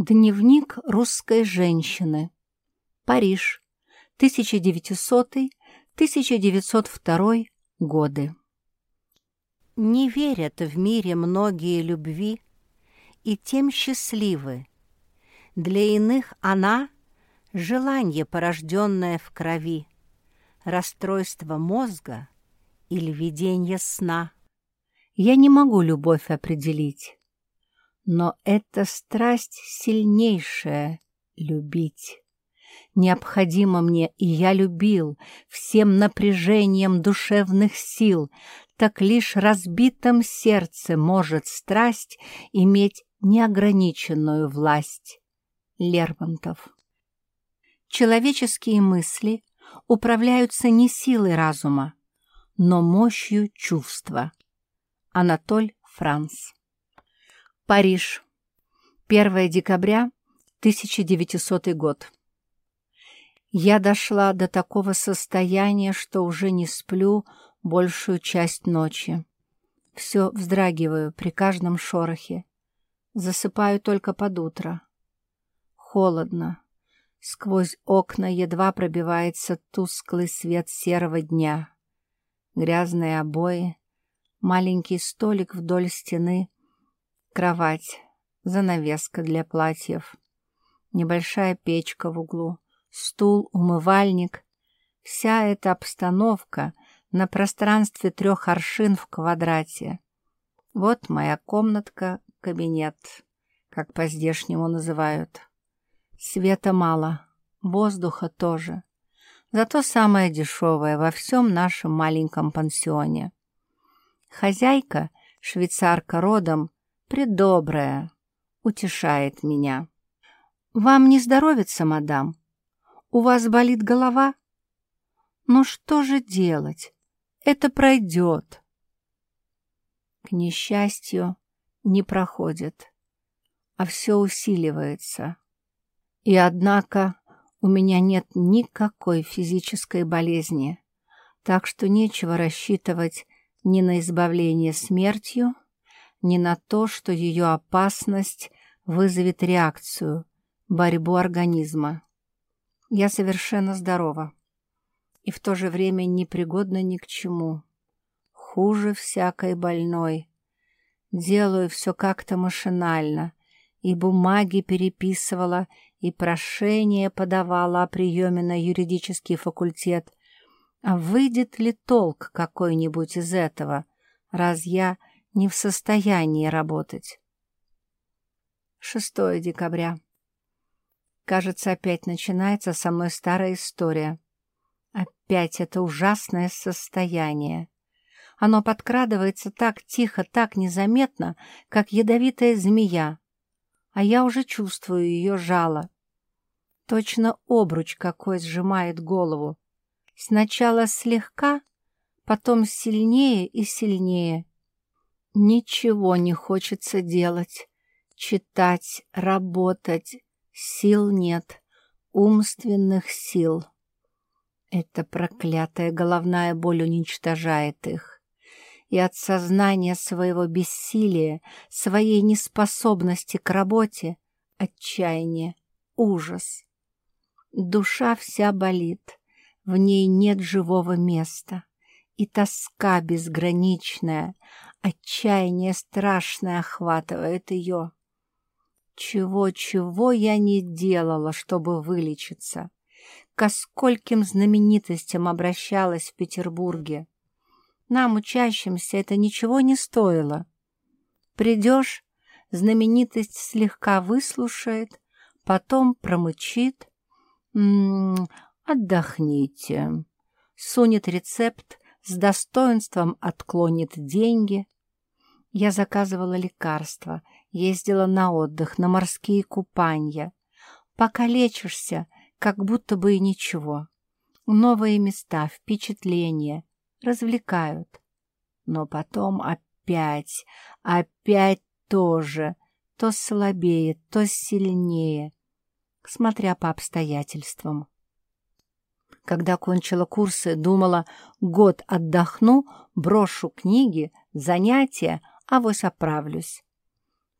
Дневник русской женщины. Париж. 1900-1902 годы. Не верят в мире многие любви, и тем счастливы. Для иных она — желание, порожденное в крови, расстройство мозга или видение сна. Я не могу любовь определить но это страсть сильнейшая — любить. Необходимо мне, и я любил, всем напряжением душевных сил, так лишь разбитом сердце может страсть иметь неограниченную власть. Лермонтов Человеческие мысли управляются не силой разума, но мощью чувства. Анатоль Франц Париж. 1 декабря 1900 год. Я дошла до такого состояния, что уже не сплю большую часть ночи. Все вздрагиваю при каждом шорохе. Засыпаю только под утро. Холодно. Сквозь окна едва пробивается тусклый свет серого дня. Грязные обои, маленький столик вдоль стены — Кровать, занавеска для платьев, небольшая печка в углу, стул, умывальник. Вся эта обстановка на пространстве трех аршин в квадрате. Вот моя комнатка, кабинет, как по-здешнему называют. Света мало, воздуха тоже. Зато самое дешевое во всем нашем маленьком пансионе. Хозяйка, швейцарка родом, предобрая, утешает меня. «Вам не здоровится, мадам? У вас болит голова? Ну что же делать? Это пройдет». К несчастью, не проходит, а все усиливается. И однако у меня нет никакой физической болезни, так что нечего рассчитывать ни на избавление смертью, не на то, что ее опасность вызовет реакцию, борьбу организма. Я совершенно здорова и в то же время непригодна ни к чему. Хуже всякой больной. Делаю все как-то машинально, и бумаги переписывала, и прошение подавала о приеме на юридический факультет. А выйдет ли толк какой-нибудь из этого, раз я не в состоянии работать. 6 декабря. Кажется, опять начинается со мной старая история. Опять это ужасное состояние. Оно подкрадывается так тихо, так незаметно, как ядовитая змея, а я уже чувствую ее жало. Точно обруч какой сжимает голову. Сначала слегка, потом сильнее и сильнее. Ничего не хочется делать, читать, работать. Сил нет, умственных сил. Эта проклятая головная боль уничтожает их. И от сознания своего бессилия, своей неспособности к работе, отчаяние, ужас. Душа вся болит, в ней нет живого места, и тоска безграничная, Отчаяние страшное охватывает ее. Чего-чего я не делала, чтобы вылечиться. Ко скольким знаменитостям обращалась в Петербурге. Нам, учащимся, это ничего не стоило. Придешь, знаменитость слегка выслушает, потом промычит. М -м, отдохните. Сунет рецепт, с достоинством отклонит деньги. Я заказывала лекарства, ездила на отдых, на морские купания. Пока лечишься, как будто бы и ничего. Новые места, впечатления развлекают. Но потом опять, опять тоже, то слабее, то сильнее, смотря по обстоятельствам. Когда кончила курсы, думала, год отдохну, брошу книги, занятия, авось оправлюсь.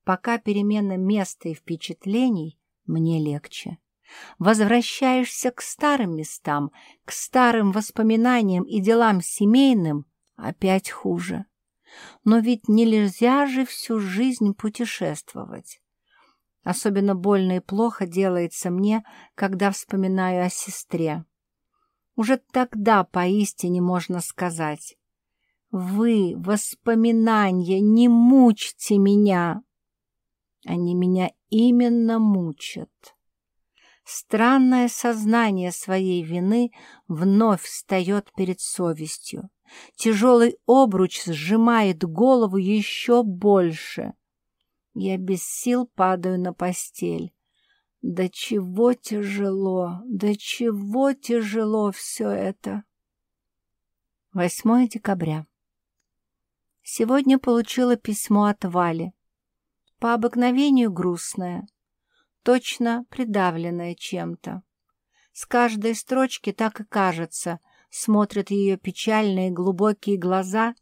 Пока перемена места и впечатлений, мне легче. Возвращаешься к старым местам, к старым воспоминаниям и делам семейным, опять хуже. Но ведь нельзя же всю жизнь путешествовать. Особенно больно и плохо делается мне, когда вспоминаю о сестре. Уже тогда поистине можно сказать «Вы, воспоминания, не мучьте меня!» Они меня именно мучат. Странное сознание своей вины вновь встает перед совестью. Тяжелый обруч сжимает голову еще больше. Я без сил падаю на постель. Да чего тяжело, да чего тяжело все это. 8 декабря. Сегодня получила письмо от Вали. По обыкновению грустное точно придавленная чем-то. С каждой строчки так и кажется, смотрят ее печальные глубокие глаза,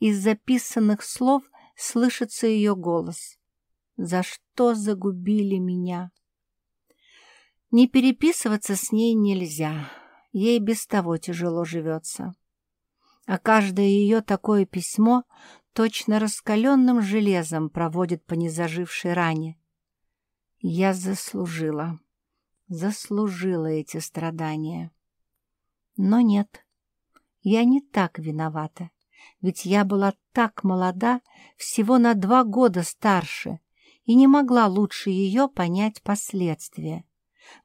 из записанных слов слышится ее голос. «За что загубили меня?» Не переписываться с ней нельзя, ей без того тяжело живется. А каждое ее такое письмо точно раскаленным железом проводит по незажившей ране, я заслужила, заслужила эти страдания. Но нет, я не так виновата, ведь я была так молода, всего на два года старше, и не могла лучше ее понять последствия.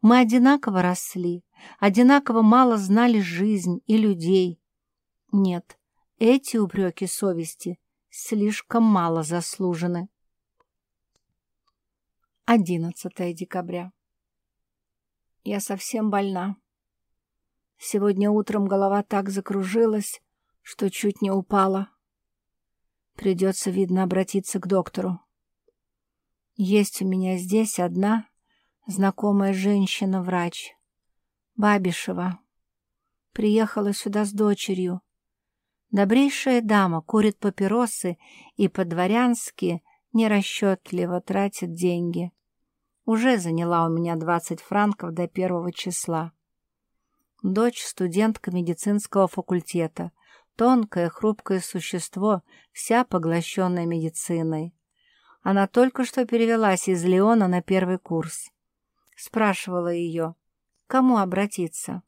Мы одинаково росли, одинаково мало знали жизнь и людей. Нет, эти упреки совести слишком мало заслужены. 11 декабря. Я совсем больна. Сегодня утром голова так закружилась, что чуть не упала. Придется, видно, обратиться к доктору. Есть у меня здесь одна знакомая женщина-врач, Бабишева. Приехала сюда с дочерью. Добрейшая дама курит папиросы и по-дворянски нерасчетливо тратит деньги уже заняла у меня 20 франков до первого числа. Дочь студентка медицинского факультета, тонкое, хрупкое существо, вся поглощенная медициной. Она только что перевелась из Леона на первый курс. Спрашивала ее, кому обратиться.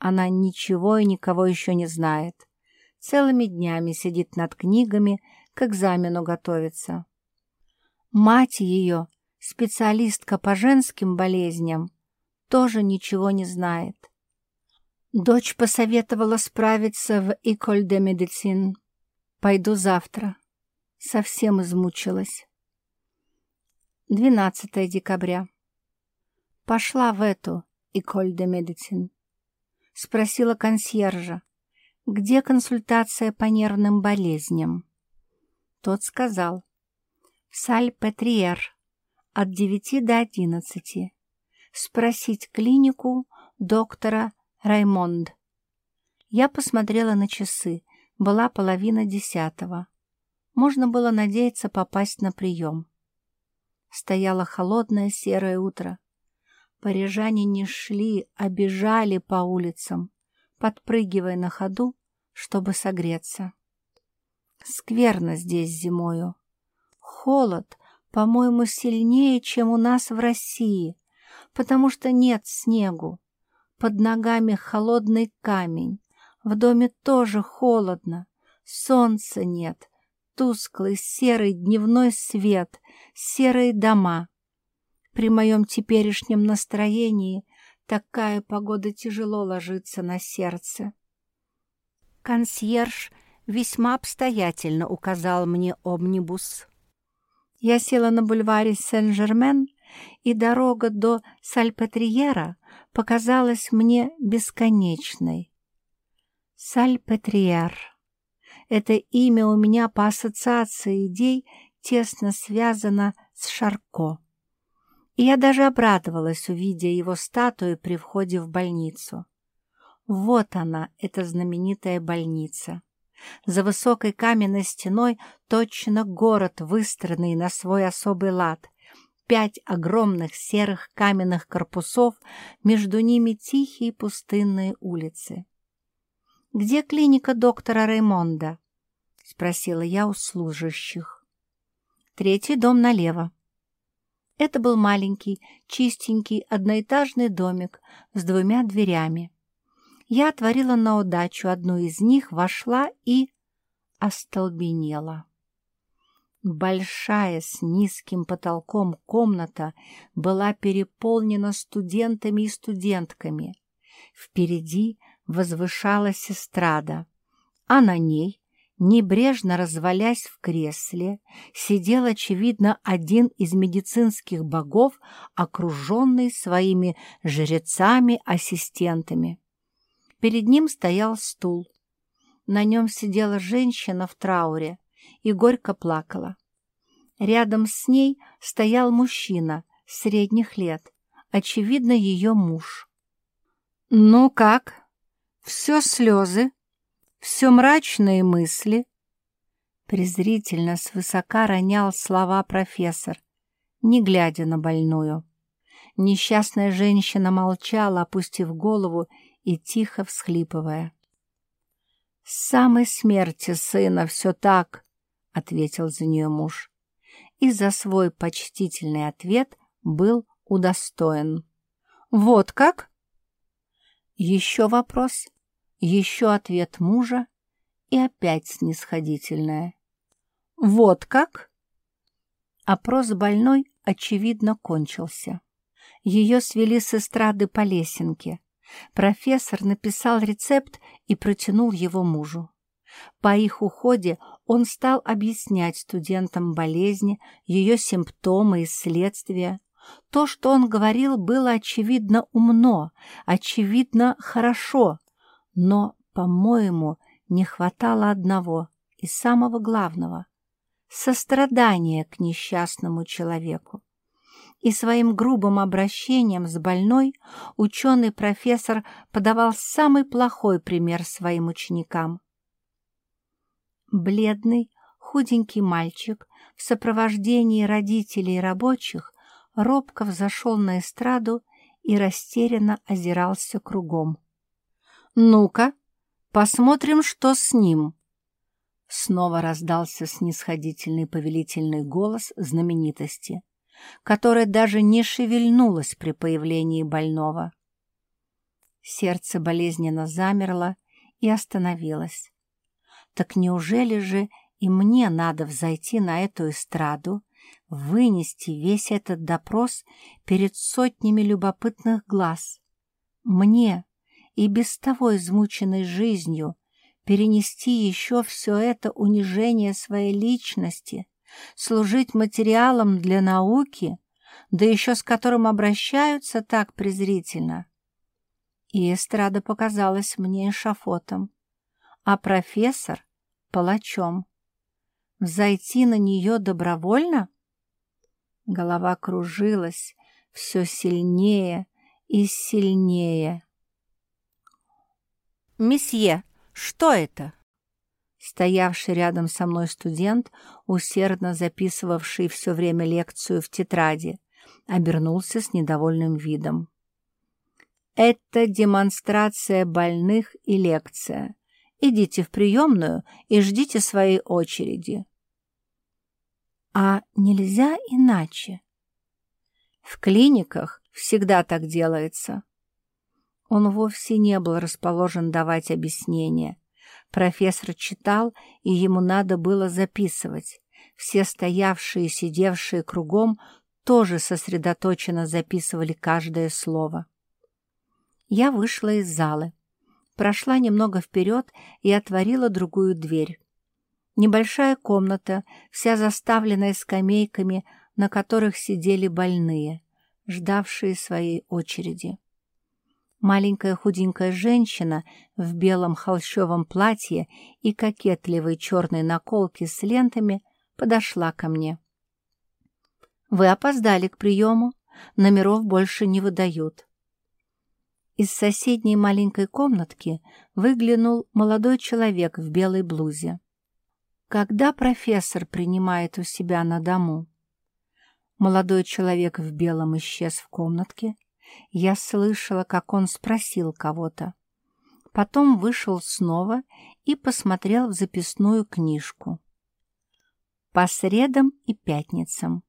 Она ничего и никого еще не знает. Целыми днями сидит над книгами, к экзамену готовится. Мать ее специалистка по женским болезням, тоже ничего не знает. Дочь посоветовала справиться в École de Médecine. Пойду завтра. Совсем измучилась. 12 декабря. Пошла в эту École de Médecine. Спросила консьержа, где консультация по нервным болезням. Тот сказал, в Саль-Петриер от 9 до 11. Спросить клинику доктора Раймонд. Я посмотрела на часы. Была половина десятого. Можно было надеяться попасть на прием. Стояло холодное серое утро. Парижане не шли, а бежали по улицам, подпрыгивая на ходу, чтобы согреться. Скверно здесь зимою. Холод по-моему, сильнее, чем у нас в России, потому что нет снегу. Под ногами холодный камень, в доме тоже холодно, солнца нет, тусклый серый дневной свет, серые дома. При моем теперешнем настроении такая погода тяжело ложится на сердце. Консьерж весьма обстоятельно указал мне омнибус. Я села на бульваре Сен-Жермен, и дорога до Сальпетриера показалась мне бесконечной. Сальпетриер — это имя у меня по ассоциации идей тесно связано с Шарко. И я даже обрадовалась, увидя его статую при входе в больницу. Вот она, эта знаменитая больница. За высокой каменной стеной точно город, выстроенный на свой особый лад. Пять огромных серых каменных корпусов, между ними тихие пустынные улицы. «Где клиника доктора Реймонда?» — спросила я у служащих. «Третий дом налево». Это был маленький, чистенький, одноэтажный домик с двумя дверями. Я отворила на удачу одну из них, вошла и остолбенела. Большая с низким потолком комната была переполнена студентами и студентками. Впереди возвышалась эстрада, а на ней, небрежно развалясь в кресле, сидел, очевидно, один из медицинских богов, окруженный своими жрецами-ассистентами. Перед ним стоял стул. На нем сидела женщина в трауре и горько плакала. Рядом с ней стоял мужчина средних лет, очевидно, ее муж. «Ну как? Все слезы? Все мрачные мысли?» Презрительно свысока ронял слова профессор, не глядя на больную. Несчастная женщина молчала, опустив голову и тихо всхлипывая. «С самой смерти сына все так», — ответил за нее муж. И за свой почтительный ответ был удостоен. «Вот как?» Еще вопрос, еще ответ мужа и опять снисходительное. «Вот как?» Опрос больной, очевидно, кончился. Ее свели с эстрады по лесенке. Профессор написал рецепт и протянул его мужу. По их уходе он стал объяснять студентам болезни, ее симптомы и следствия. То, что он говорил, было очевидно умно, очевидно хорошо, но, по-моему, не хватало одного и самого главного — сострадания к несчастному человеку и своим грубым обращением с больной ученый-профессор подавал самый плохой пример своим ученикам. Бледный, худенький мальчик в сопровождении родителей и рабочих робко взошел на эстраду и растерянно озирался кругом. «Ну-ка, посмотрим, что с ним!» Снова раздался снисходительный повелительный голос знаменитости — которая даже не шевельнулась при появлении больного. Сердце болезненно замерло и остановилось. Так неужели же и мне надо взойти на эту эстраду, вынести весь этот допрос перед сотнями любопытных глаз? Мне, и без того измученной жизнью, перенести еще все это унижение своей личности — служить материалом для науки, да еще с которым обращаются так презрительно. И эстрада показалась мне эшафотом, а профессор — палачом. Взойти на нее добровольно? Голова кружилась все сильнее и сильнее. «Месье, что это?» Стоявший рядом со мной студент, усердно записывавший все время лекцию в тетради, обернулся с недовольным видом. «Это демонстрация больных и лекция. Идите в приемную и ждите своей очереди». «А нельзя иначе?» «В клиниках всегда так делается». Он вовсе не был расположен давать объяснения, Профессор читал, и ему надо было записывать. Все стоявшие и сидевшие кругом тоже сосредоточенно записывали каждое слово. Я вышла из залы, прошла немного вперед и отворила другую дверь. Небольшая комната, вся заставленная скамейками, на которых сидели больные, ждавшие своей очереди. Маленькая худенькая женщина в белом холщовом платье и кокетливой черной наколке с лентами подошла ко мне. «Вы опоздали к приему, номеров больше не выдают». Из соседней маленькой комнатки выглянул молодой человек в белой блузе. Когда профессор принимает у себя на дому? Молодой человек в белом исчез в комнатке. Я слышала, как он спросил кого-то. Потом вышел снова и посмотрел в записную книжку. По средам и пятницам.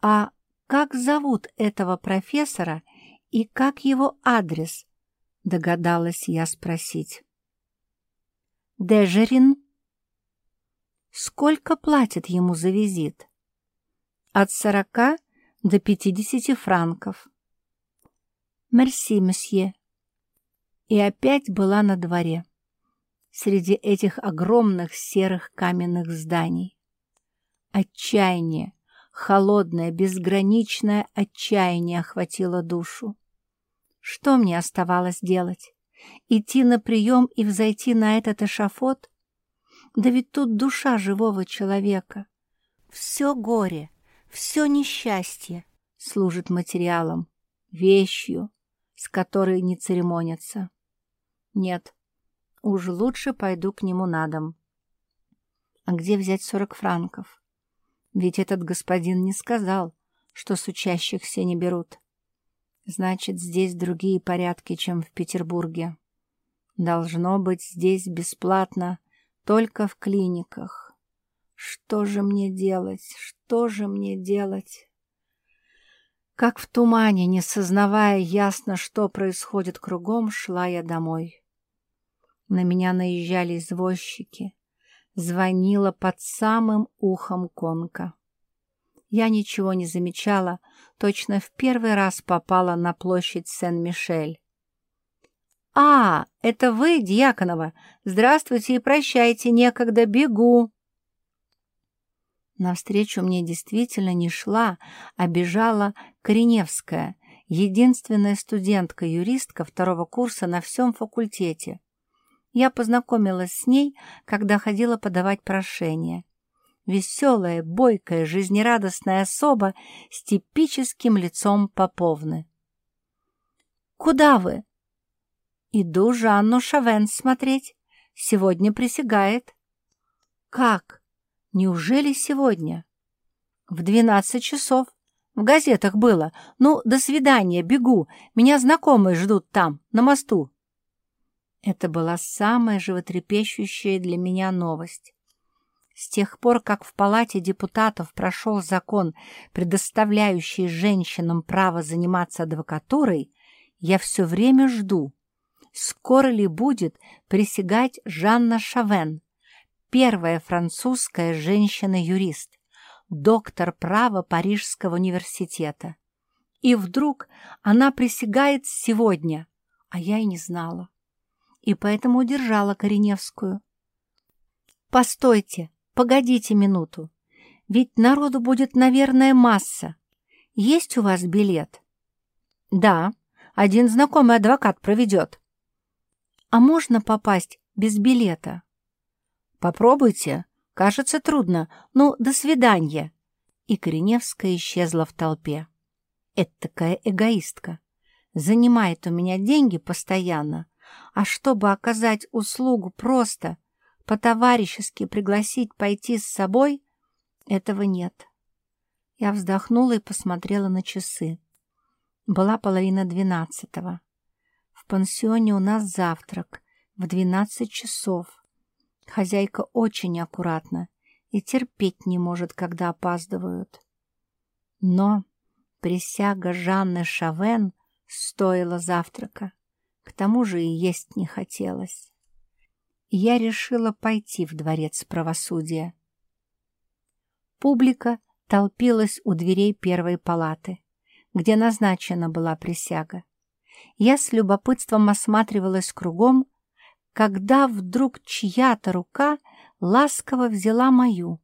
А как зовут этого профессора и как его адрес? Догадалась я спросить. Дежерин. Сколько платят ему за визит? От сорока до пятидесяти франков. Мерси, месье. И опять была на дворе, среди этих огромных серых каменных зданий. Отчаяние, холодное, безграничное отчаяние охватило душу. Что мне оставалось делать? Идти на прием и взойти на этот эшафот? Да ведь тут душа живого человека. Все горе, все несчастье служит материалом, вещью, с которой не церемонятся. Нет, уж лучше пойду к нему на дом. А где взять сорок франков? Ведь этот господин не сказал, что с учащихся не берут. Значит, здесь другие порядки, чем в Петербурге. Должно быть здесь бесплатно, только в клиниках. Что же мне делать? Что же мне делать? Как в тумане, не сознавая ясно, что происходит кругом, шла я домой. На меня наезжали извозчики звонила под самым ухом конка. Я ничего не замечала, точно в первый раз попала на площадь Сен-Мишель. «А, это вы, Дьяконова? Здравствуйте и прощайте, некогда бегу!» Навстречу мне действительно не шла, а бежала Кореневская, единственная студентка-юристка второго курса на всем факультете. Я познакомилась с ней, когда ходила подавать прошение. Веселая, бойкая, жизнерадостная особа с типическим лицом Поповны. «Куда вы?» «Иду Жанну Шавен смотреть. Сегодня присягает». «Как? Неужели сегодня?» «В двенадцать часов. В газетах было. Ну, до свидания, бегу. Меня знакомые ждут там, на мосту». Это была самая животрепещущая для меня новость. С тех пор, как в Палате депутатов прошел закон, предоставляющий женщинам право заниматься адвокатурой, я все время жду, скоро ли будет присягать Жанна Шавен, первая французская женщина-юрист, доктор права Парижского университета. И вдруг она присягает сегодня, а я и не знала и поэтому удержала Кореневскую. «Постойте, погодите минуту, ведь народу будет, наверное, масса. Есть у вас билет?» «Да, один знакомый адвокат проведет». «А можно попасть без билета?» «Попробуйте. Кажется, трудно. Ну, до свидания». И Кореневская исчезла в толпе. Это такая эгоистка. Занимает у меня деньги постоянно, а чтобы оказать услугу просто, по-товарищески пригласить пойти с собой, этого нет. Я вздохнула и посмотрела на часы. Была половина двенадцатого. В пансионе у нас завтрак в двенадцать часов. Хозяйка очень аккуратна и терпеть не может, когда опаздывают. Но присяга Жанны Шавен стоила завтрака. К тому же и есть не хотелось. я решила пойти в дворец правосудия. Публика толпилась у дверей первой палаты, где назначена была присяга. Я с любопытством осматривалась кругом, когда вдруг чья-то рука ласково взяла мою.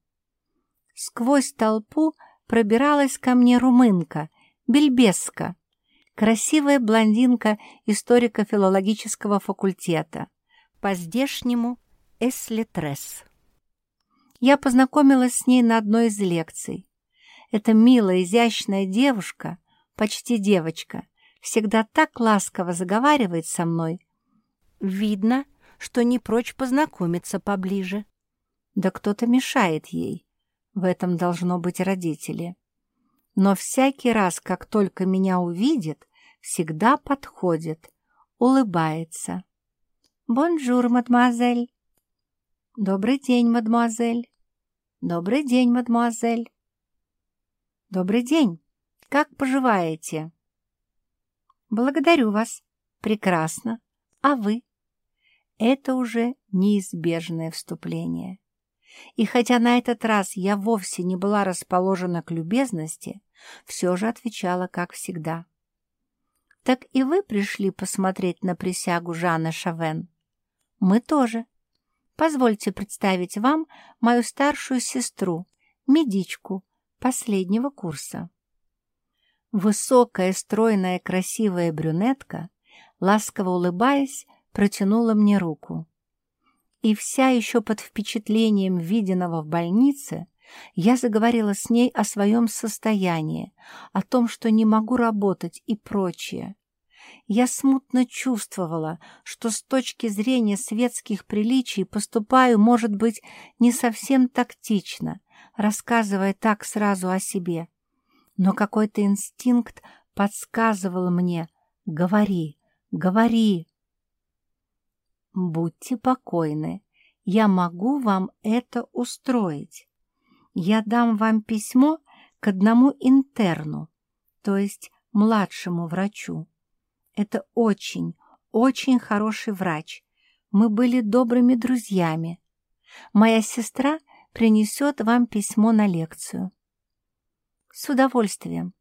Сквозь толпу пробиралась ко мне румынка, бельбеска, красивая блондинка историко-филологического факультета, по-здешнему Эслитрес. Я познакомилась с ней на одной из лекций. Эта милая, изящная девушка, почти девочка, Всегда так ласково заговаривает со мной. Видно, что не прочь познакомиться поближе. Да кто-то мешает ей. В этом должно быть родители. Но всякий раз, как только меня увидит, всегда подходит, улыбается. «Bonjour, mademoiselle!» «Добрый день, мадемуазель!» «Добрый день, мадемуазель!» «Добрый день! Как поживаете?» «Благодарю вас. Прекрасно. А вы?» Это уже неизбежное вступление. И хотя на этот раз я вовсе не была расположена к любезности, все же отвечала, как всегда. «Так и вы пришли посмотреть на присягу Жанны Шавен?» «Мы тоже. Позвольте представить вам мою старшую сестру, медичку, последнего курса». Высокая, стройная, красивая брюнетка, ласково улыбаясь, протянула мне руку. И вся еще под впечатлением виденного в больнице, я заговорила с ней о своем состоянии, о том, что не могу работать и прочее. Я смутно чувствовала, что с точки зрения светских приличий поступаю, может быть, не совсем тактично, рассказывая так сразу о себе. Но какой-то инстинкт подсказывал мне «Говори, говори». «Будьте покойны, я могу вам это устроить. Я дам вам письмо к одному интерну, то есть младшему врачу. Это очень, очень хороший врач. Мы были добрыми друзьями. Моя сестра принесет вам письмо на лекцию. С удовольствием.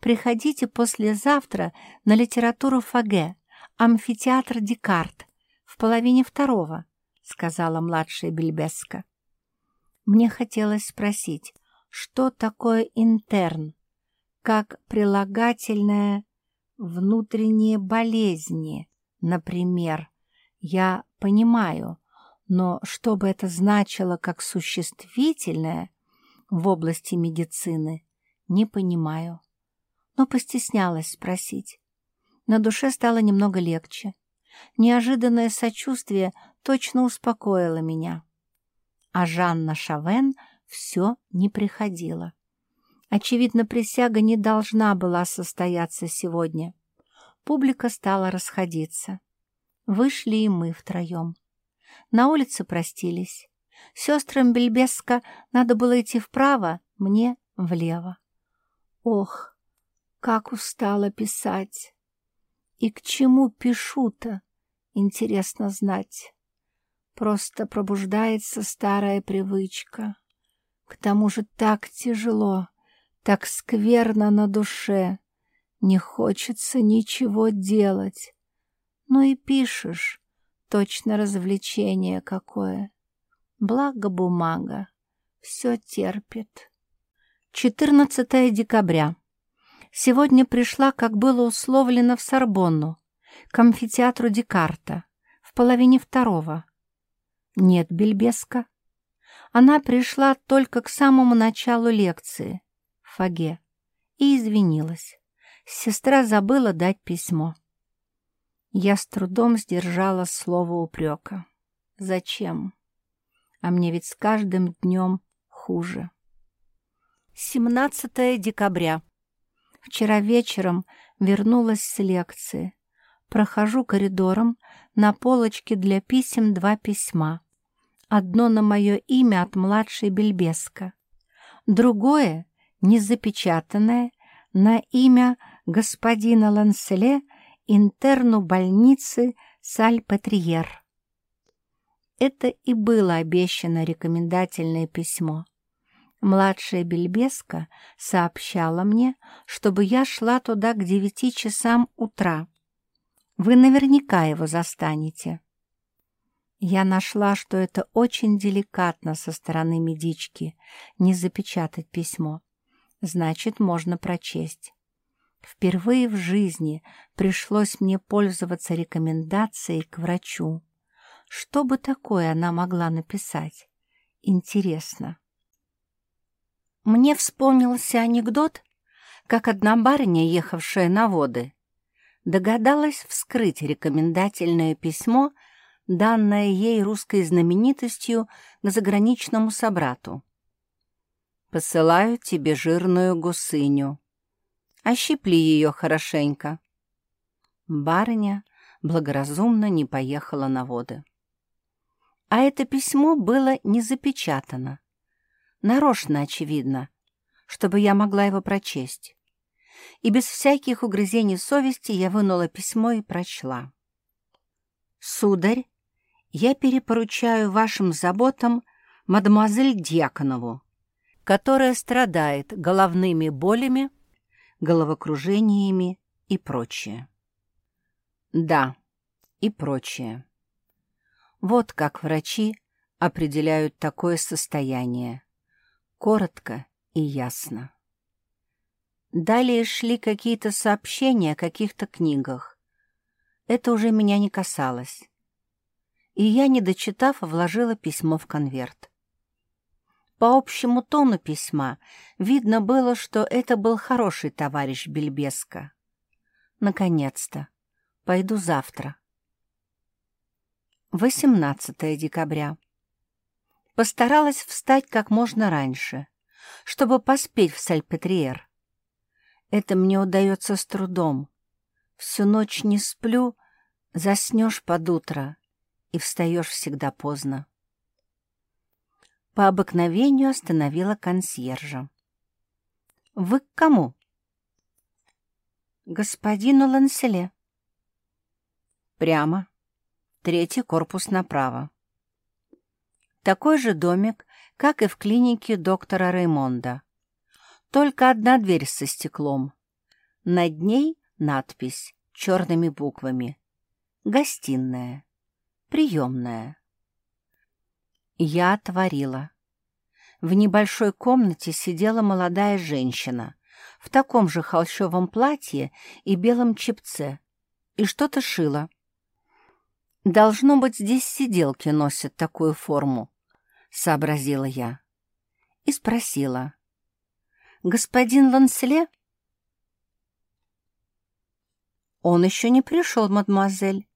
Приходите послезавтра на литературу Фаге, амфитеатр Декарт, в половине второго, сказала младшая Бельбеска. Мне хотелось спросить, что такое интерн, как прилагательное внутренние болезни, например. Я понимаю, но что бы это значило как существительное в области медицины, не понимаю. Но постеснялась спросить. На душе стало немного легче. Неожиданное сочувствие точно успокоило меня. А Жанна Шавен все не приходила. Очевидно, присяга не должна была состояться сегодня. Публика стала расходиться. Вышли и мы втроем. На улице простились. Сестрам Бельбеска надо было идти вправо, мне — влево. Ох, как устала писать! И к чему пишу-то, интересно знать. Просто пробуждается старая привычка. К тому же так тяжело так скверно на душе, не хочется ничего делать. Ну и пишешь, точно развлечение какое. Благо бумага, все терпит. 14 декабря. Сегодня пришла, как было условлено, в Сорбонну, к амфитеатру Декарта, в половине второго. Нет Бельбеска. Она пришла только к самому началу лекции — Фаге и извинилась. Сестра забыла дать письмо. Я с трудом сдержала слово упрека. Зачем? А мне ведь с каждым днем хуже. 17 декабря. Вчера вечером вернулась с лекции. Прохожу коридором, на полочке для писем два письма. Одно на мое имя от младшей Бельбеска. Другое незапечатанное на имя господина Ланселе интерну больницы Сальпатриер. Это и было обещано рекомендательное письмо. Младшая Бельбеска сообщала мне, чтобы я шла туда к девяти часам утра. Вы наверняка его застанете. Я нашла, что это очень деликатно со стороны медички не запечатать письмо значит, можно прочесть. Впервые в жизни пришлось мне пользоваться рекомендацией к врачу. Что бы такое она могла написать? Интересно. Мне вспомнился анекдот, как одна барыня, ехавшая на воды, догадалась вскрыть рекомендательное письмо, данное ей русской знаменитостью к заграничному собрату. «Посылаю тебе жирную гусыню. Ощипли ее хорошенько». Барыня благоразумно не поехала на воды. А это письмо было не запечатано. Нарочно, очевидно, чтобы я могла его прочесть. И без всяких угрызений совести я вынула письмо и прочла. «Сударь, я перепоручаю вашим заботам мадемуазель Дьяконову, которая страдает головными болями, головокружениями и прочее. Да, и прочее. Вот как врачи определяют такое состояние. Коротко и ясно. Далее шли какие-то сообщения о каких-то книгах. Это уже меня не касалось. И я, не дочитав, вложила письмо в конверт. По общему тону письма видно было, что это был хороший товарищ Бельбеска. Наконец-то. Пойду завтра. 18 декабря. Постаралась встать как можно раньше, чтобы поспеть в Сальпетриер. Это мне удается с трудом. Всю ночь не сплю, заснешь под утро и встаешь всегда поздно. По обыкновению остановила консьержа. «Вы к кому?» «Господину Ланселе». «Прямо», третий корпус направо. Такой же домик, как и в клинике доктора Реймонда. Только одна дверь со стеклом. Над ней надпись черными буквами. Гостиная. Приемная. Я отворила. В небольшой комнате сидела молодая женщина в таком же холщовом платье и белом чепце и что-то шила. «Должно быть, здесь сиделки носят такую форму», — сообразила я. И спросила. «Господин Лансле?» «Он еще не пришел, мадемуазель.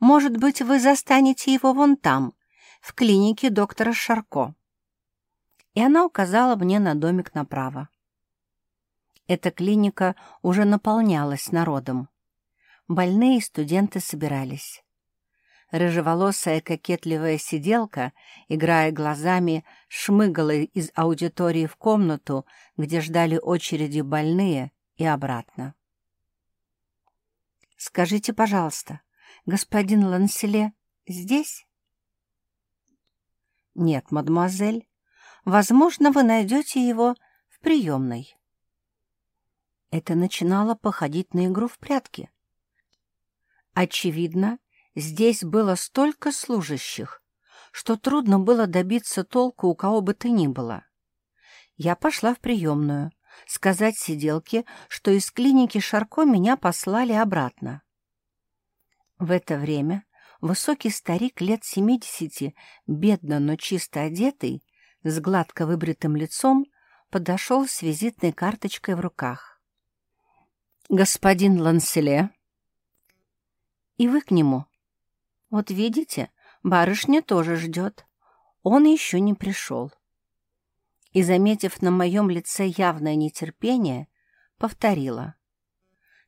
Может быть, вы застанете его вон там, в клинике доктора Шарко». И она указала мне на домик направо. Эта клиника уже наполнялась народом. Больные и студенты собирались. Рыжеволосая кокетливая сиделка, играя глазами, шмыгала из аудитории в комнату, где ждали очереди больные, и обратно. «Скажите, пожалуйста, господин Ланселе здесь?» «Нет, мадемуазель. Возможно, вы найдете его в приемной». Это начинало походить на игру в прятки. Очевидно, Здесь было столько служащих, что трудно было добиться толку у кого бы то ни было. Я пошла в приемную, сказать сиделке, что из клиники Шарко меня послали обратно. В это время высокий старик лет семидесяти, бедно, но чисто одетый, с гладко выбритым лицом, подошел с визитной карточкой в руках. «Господин Ланселе?» «И вы к нему?» Вот видите, барышня тоже ждет. Он еще не пришел. И, заметив на моем лице явное нетерпение, повторила.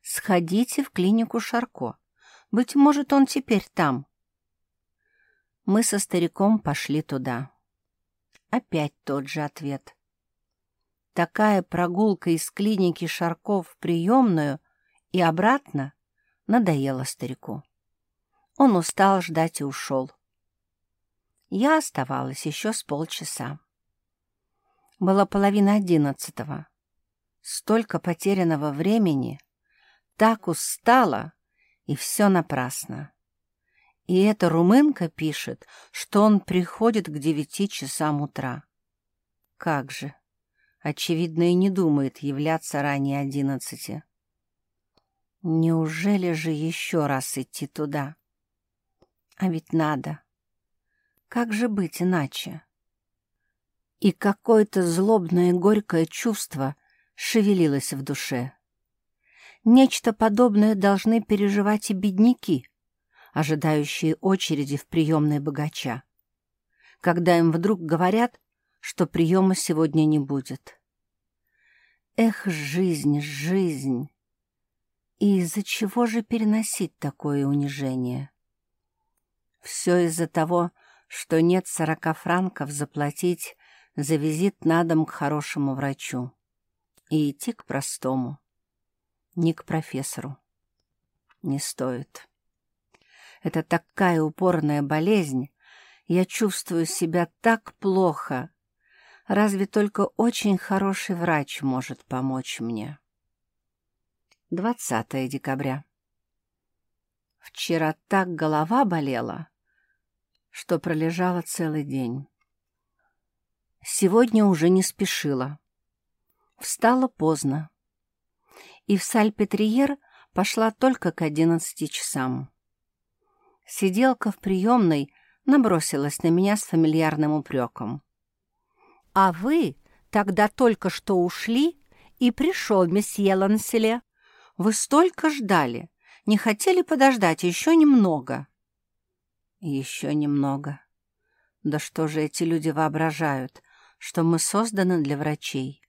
«Сходите в клинику Шарко. Быть может, он теперь там». Мы со стариком пошли туда. Опять тот же ответ. Такая прогулка из клиники Шарко в приемную и обратно надоела старику. Он устал ждать и ушел. Я оставалась еще с полчаса. Была половина одиннадцатого. Столько потерянного времени, так устала, и все напрасно. И эта румынка пишет, что он приходит к девяти часам утра. Как же! Очевидно, и не думает являться ранее одиннадцати. Неужели же еще раз идти туда? А ведь надо. Как же быть иначе? И какое-то злобное горькое чувство шевелилось в душе. Нечто подобное должны переживать и бедняки, ожидающие очереди в приемной богача, когда им вдруг говорят, что приема сегодня не будет. Эх, жизнь, жизнь! И из-за чего же переносить такое унижение? Все из-за того, что нет сорока франков заплатить за визит на дом к хорошему врачу и идти к простому, не к профессору. Не стоит. Это такая упорная болезнь, я чувствую себя так плохо. Разве только очень хороший врач может помочь мне. 20 декабря. Вчера так голова болела, что пролежала целый день. Сегодня уже не спешила. Встала поздно. И в Сальпетриер пошла только к одиннадцати часам. Сиделка в приемной набросилась на меня с фамильярным упреком. «А вы тогда только что ушли, и пришел месье Ланселе. Вы столько ждали, не хотели подождать еще немного?» «Еще немного. Да что же эти люди воображают, что мы созданы для врачей?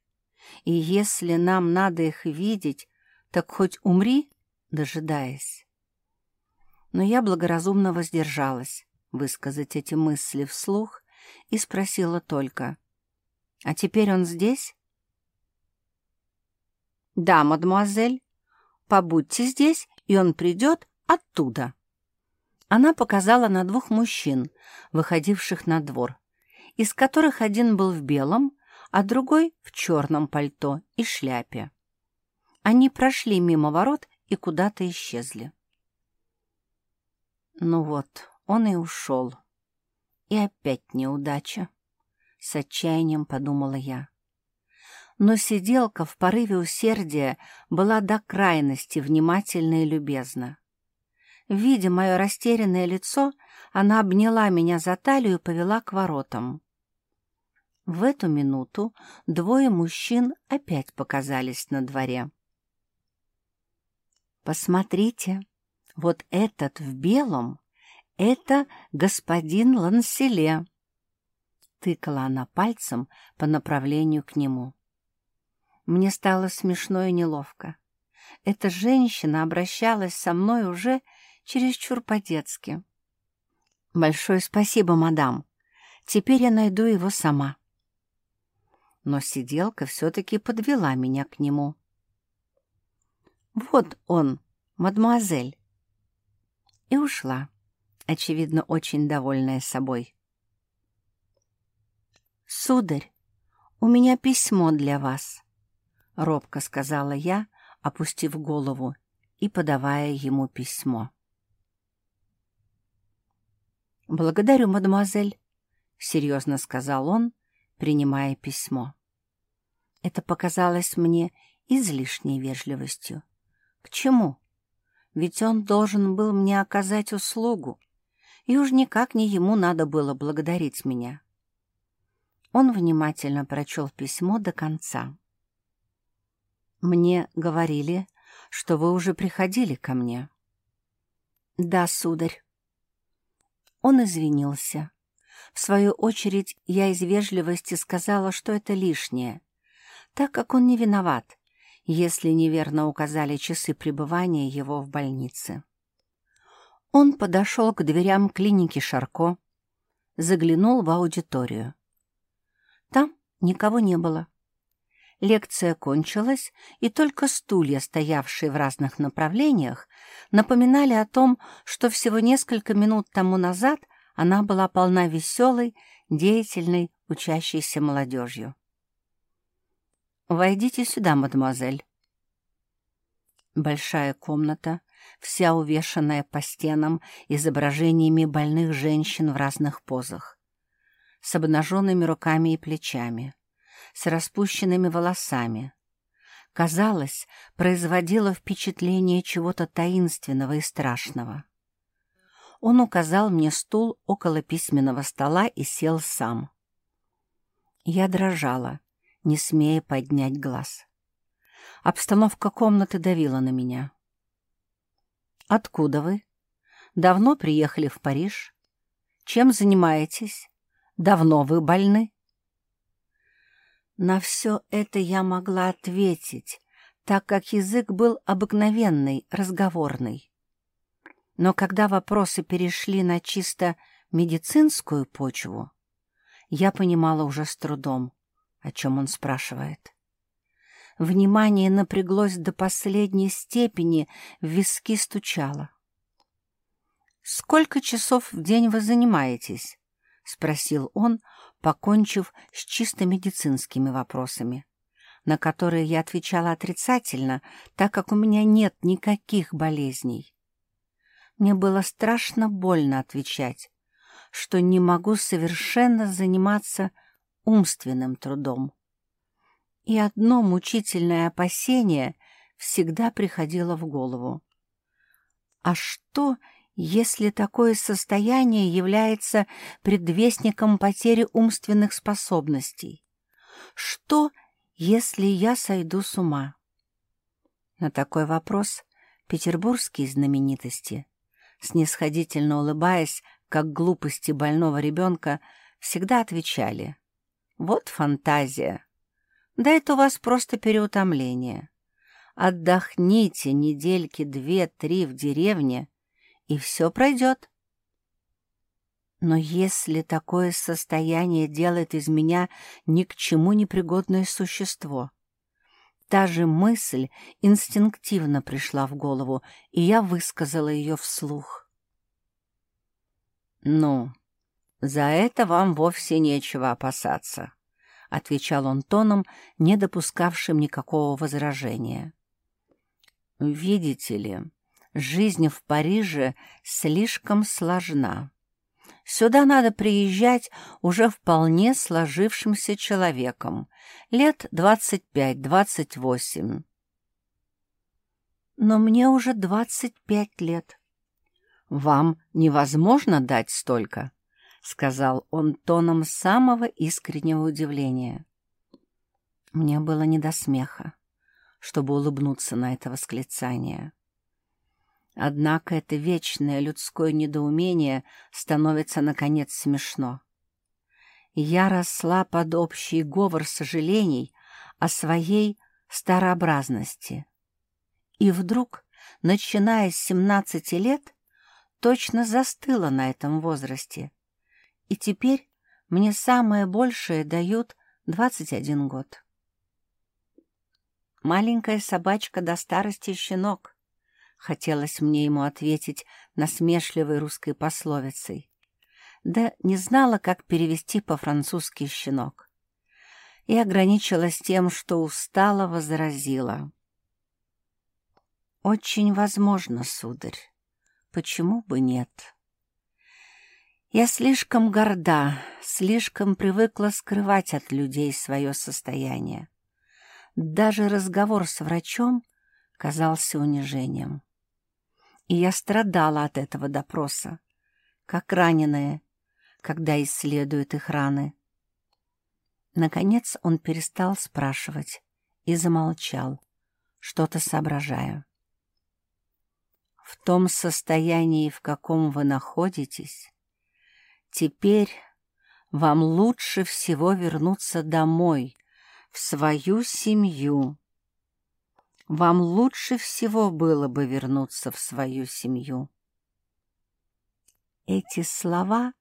И если нам надо их видеть, так хоть умри, дожидаясь». Но я благоразумно воздержалась высказать эти мысли вслух и спросила только, «А теперь он здесь?» «Да, мадемуазель, побудьте здесь, и он придет оттуда». Она показала на двух мужчин, выходивших на двор, из которых один был в белом, а другой в черном пальто и шляпе. Они прошли мимо ворот и куда-то исчезли. Ну вот, он и ушел. И опять неудача. С отчаянием подумала я. Но сиделка в порыве усердия была до крайности внимательна и любезна. Видя мое растерянное лицо, она обняла меня за талию и повела к воротам. В эту минуту двое мужчин опять показались на дворе. «Посмотрите, вот этот в белом «Это господин Ланселе», — тыкала она пальцем по направлению к нему. Мне стало смешно и неловко. Эта женщина обращалась со мной уже чересчур по-детски. «Большое спасибо, мадам. Теперь я найду его сама». Но сиделка все-таки подвела меня к нему. «Вот он, мадемуазель». И ушла очевидно, очень довольная собой. «Сударь, у меня письмо для вас», — робко сказала я, опустив голову и подавая ему письмо. «Благодарю, мадемуазель», — серьезно сказал он, принимая письмо. Это показалось мне излишней вежливостью. К чему? Ведь он должен был мне оказать услугу, и уж никак не ему надо было благодарить меня. Он внимательно прочел письмо до конца. «Мне говорили, что вы уже приходили ко мне». «Да, сударь». Он извинился. В свою очередь я из вежливости сказала, что это лишнее, так как он не виноват, если неверно указали часы пребывания его в больнице. Он подошел к дверям клиники Шарко, заглянул в аудиторию. Там никого не было. Лекция кончилась, и только стулья, стоявшие в разных направлениях, напоминали о том, что всего несколько минут тому назад она была полна веселой, деятельной, учащейся молодежью. «Войдите сюда, мадемуазель». Большая комната вся увешанная по стенам изображениями больных женщин в разных позах, с обнаженными руками и плечами, с распущенными волосами. Казалось, производило впечатление чего-то таинственного и страшного. Он указал мне стул около письменного стола и сел сам. Я дрожала, не смея поднять глаз. Обстановка комнаты давила на меня. «Откуда вы? Давно приехали в Париж? Чем занимаетесь? Давно вы больны?» На все это я могла ответить, так как язык был обыкновенный, разговорный. Но когда вопросы перешли на чисто медицинскую почву, я понимала уже с трудом, о чем он спрашивает. Внимание напряглось до последней степени, в виски стучало. «Сколько часов в день вы занимаетесь?» — спросил он, покончив с чисто медицинскими вопросами, на которые я отвечала отрицательно, так как у меня нет никаких болезней. Мне было страшно больно отвечать, что не могу совершенно заниматься умственным трудом. И одно мучительное опасение всегда приходило в голову. А что, если такое состояние является предвестником потери умственных способностей? Что, если я сойду с ума? На такой вопрос петербургские знаменитости, снисходительно улыбаясь, как глупости больного ребенка, всегда отвечали. «Вот фантазия!» Да это у вас просто переутомление. Отдохните недельки две-три в деревне, и все пройдет. Но если такое состояние делает из меня ни к чему непригодное существо, та же мысль инстинктивно пришла в голову, и я высказала ее вслух. «Ну, за это вам вовсе нечего опасаться», — отвечал он тоном, не допускавшим никакого возражения. «Видите ли, жизнь в Париже слишком сложна. Сюда надо приезжать уже вполне сложившимся человеком, лет двадцать пять-двадцать восемь. Но мне уже двадцать пять лет. Вам невозможно дать столько?» — сказал он тоном самого искреннего удивления. Мне было не до смеха, чтобы улыбнуться на это восклицание. Однако это вечное людское недоумение становится, наконец, смешно. Я росла под общий говор сожалений о своей старообразности. И вдруг, начиная с семнадцати лет, точно застыла на этом возрасте — и теперь мне самое большее дают 21 год. Маленькая собачка до старости щенок. Хотелось мне ему ответить насмешливой русской пословицей. Да не знала, как перевести по-французски щенок. И ограничилась тем, что устало возразила. «Очень возможно, сударь. Почему бы нет?» Я слишком горда, слишком привыкла скрывать от людей свое состояние. Даже разговор с врачом казался унижением. И я страдала от этого допроса, как раненая, когда исследуют их раны. Наконец он перестал спрашивать и замолчал, что-то соображая. В том состоянии, в каком вы находитесь, Теперь вам лучше всего вернуться домой, в свою семью. Вам лучше всего было бы вернуться в свою семью. Эти слова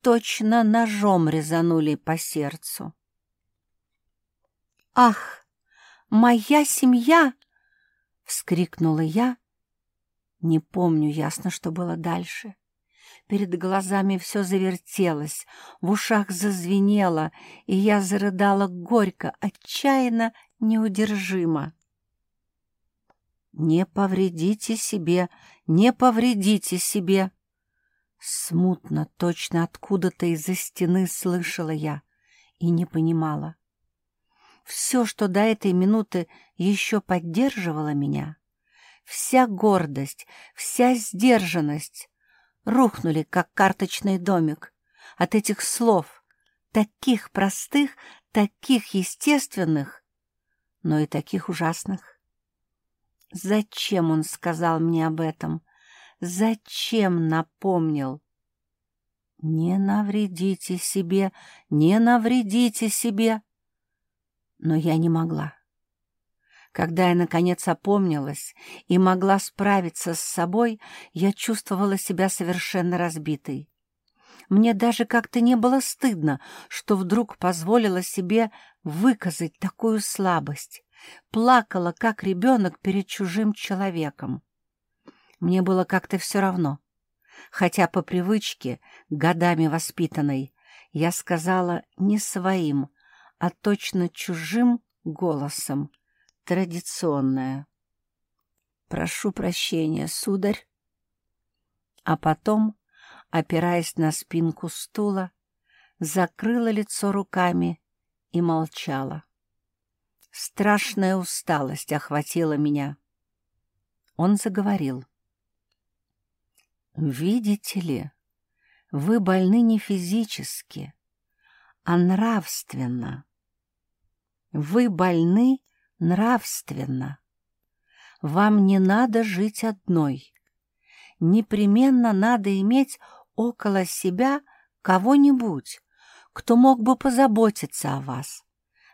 точно ножом резанули по сердцу. «Ах, моя семья!» — вскрикнула я. Не помню ясно, что было дальше. Перед глазами все завертелось, в ушах зазвенело, и я зарыдала горько, отчаянно, неудержимо. «Не повредите себе, не повредите себе!» Смутно, точно откуда-то из-за стены слышала я и не понимала. Все, что до этой минуты еще поддерживало меня, вся гордость, вся сдержанность, рухнули, как карточный домик. От этих слов, таких простых, таких естественных, но и таких ужасных. Зачем он сказал мне об этом? Зачем напомнил? Не навредите себе, не навредите себе. Но я не могла. Когда я, наконец, опомнилась и могла справиться с собой, я чувствовала себя совершенно разбитой. Мне даже как-то не было стыдно, что вдруг позволила себе выказать такую слабость. Плакала, как ребенок перед чужим человеком. Мне было как-то все равно. Хотя по привычке, годами воспитанной, я сказала не своим, а точно чужим голосом, традиционное. «Прошу прощения, сударь». А потом опираясь на спинку стула, закрыла лицо руками и молчала. Страшная усталость охватила меня. Он заговорил. «Видите ли, вы больны не физически, а нравственно. Вы больны нравственно. Вам не надо жить одной. Непременно надо иметь около себя кого-нибудь, кто мог бы позаботиться о вас,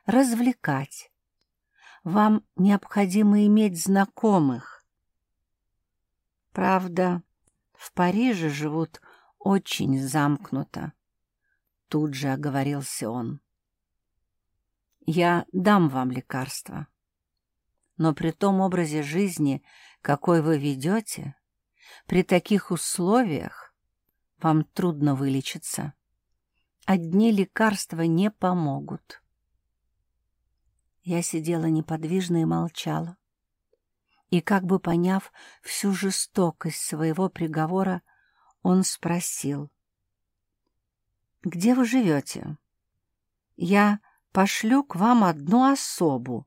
развлекать. Вам необходимо иметь знакомых. Правда, в Париже живут очень замкнуто. Тут же оговорился он. Я дам вам лекарство. Но при том образе жизни, какой вы ведете, при таких условиях вам трудно вылечиться. Одни лекарства не помогут. Я сидела неподвижно и молчала. И, как бы поняв всю жестокость своего приговора, он спросил. «Где вы живете? Я пошлю к вам одну особу,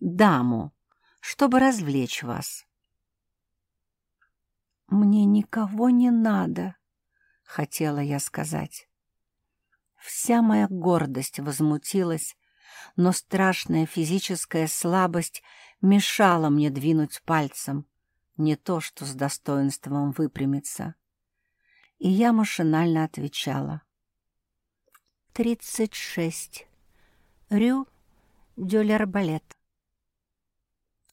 даму, чтобы развлечь вас». «Мне никого не надо», — хотела я сказать. Вся моя гордость возмутилась, но страшная физическая слабость мешала мне двинуть пальцем, не то что с достоинством выпрямиться. И я машинально отвечала. «Тридцать шесть. Рю Дюлербалет».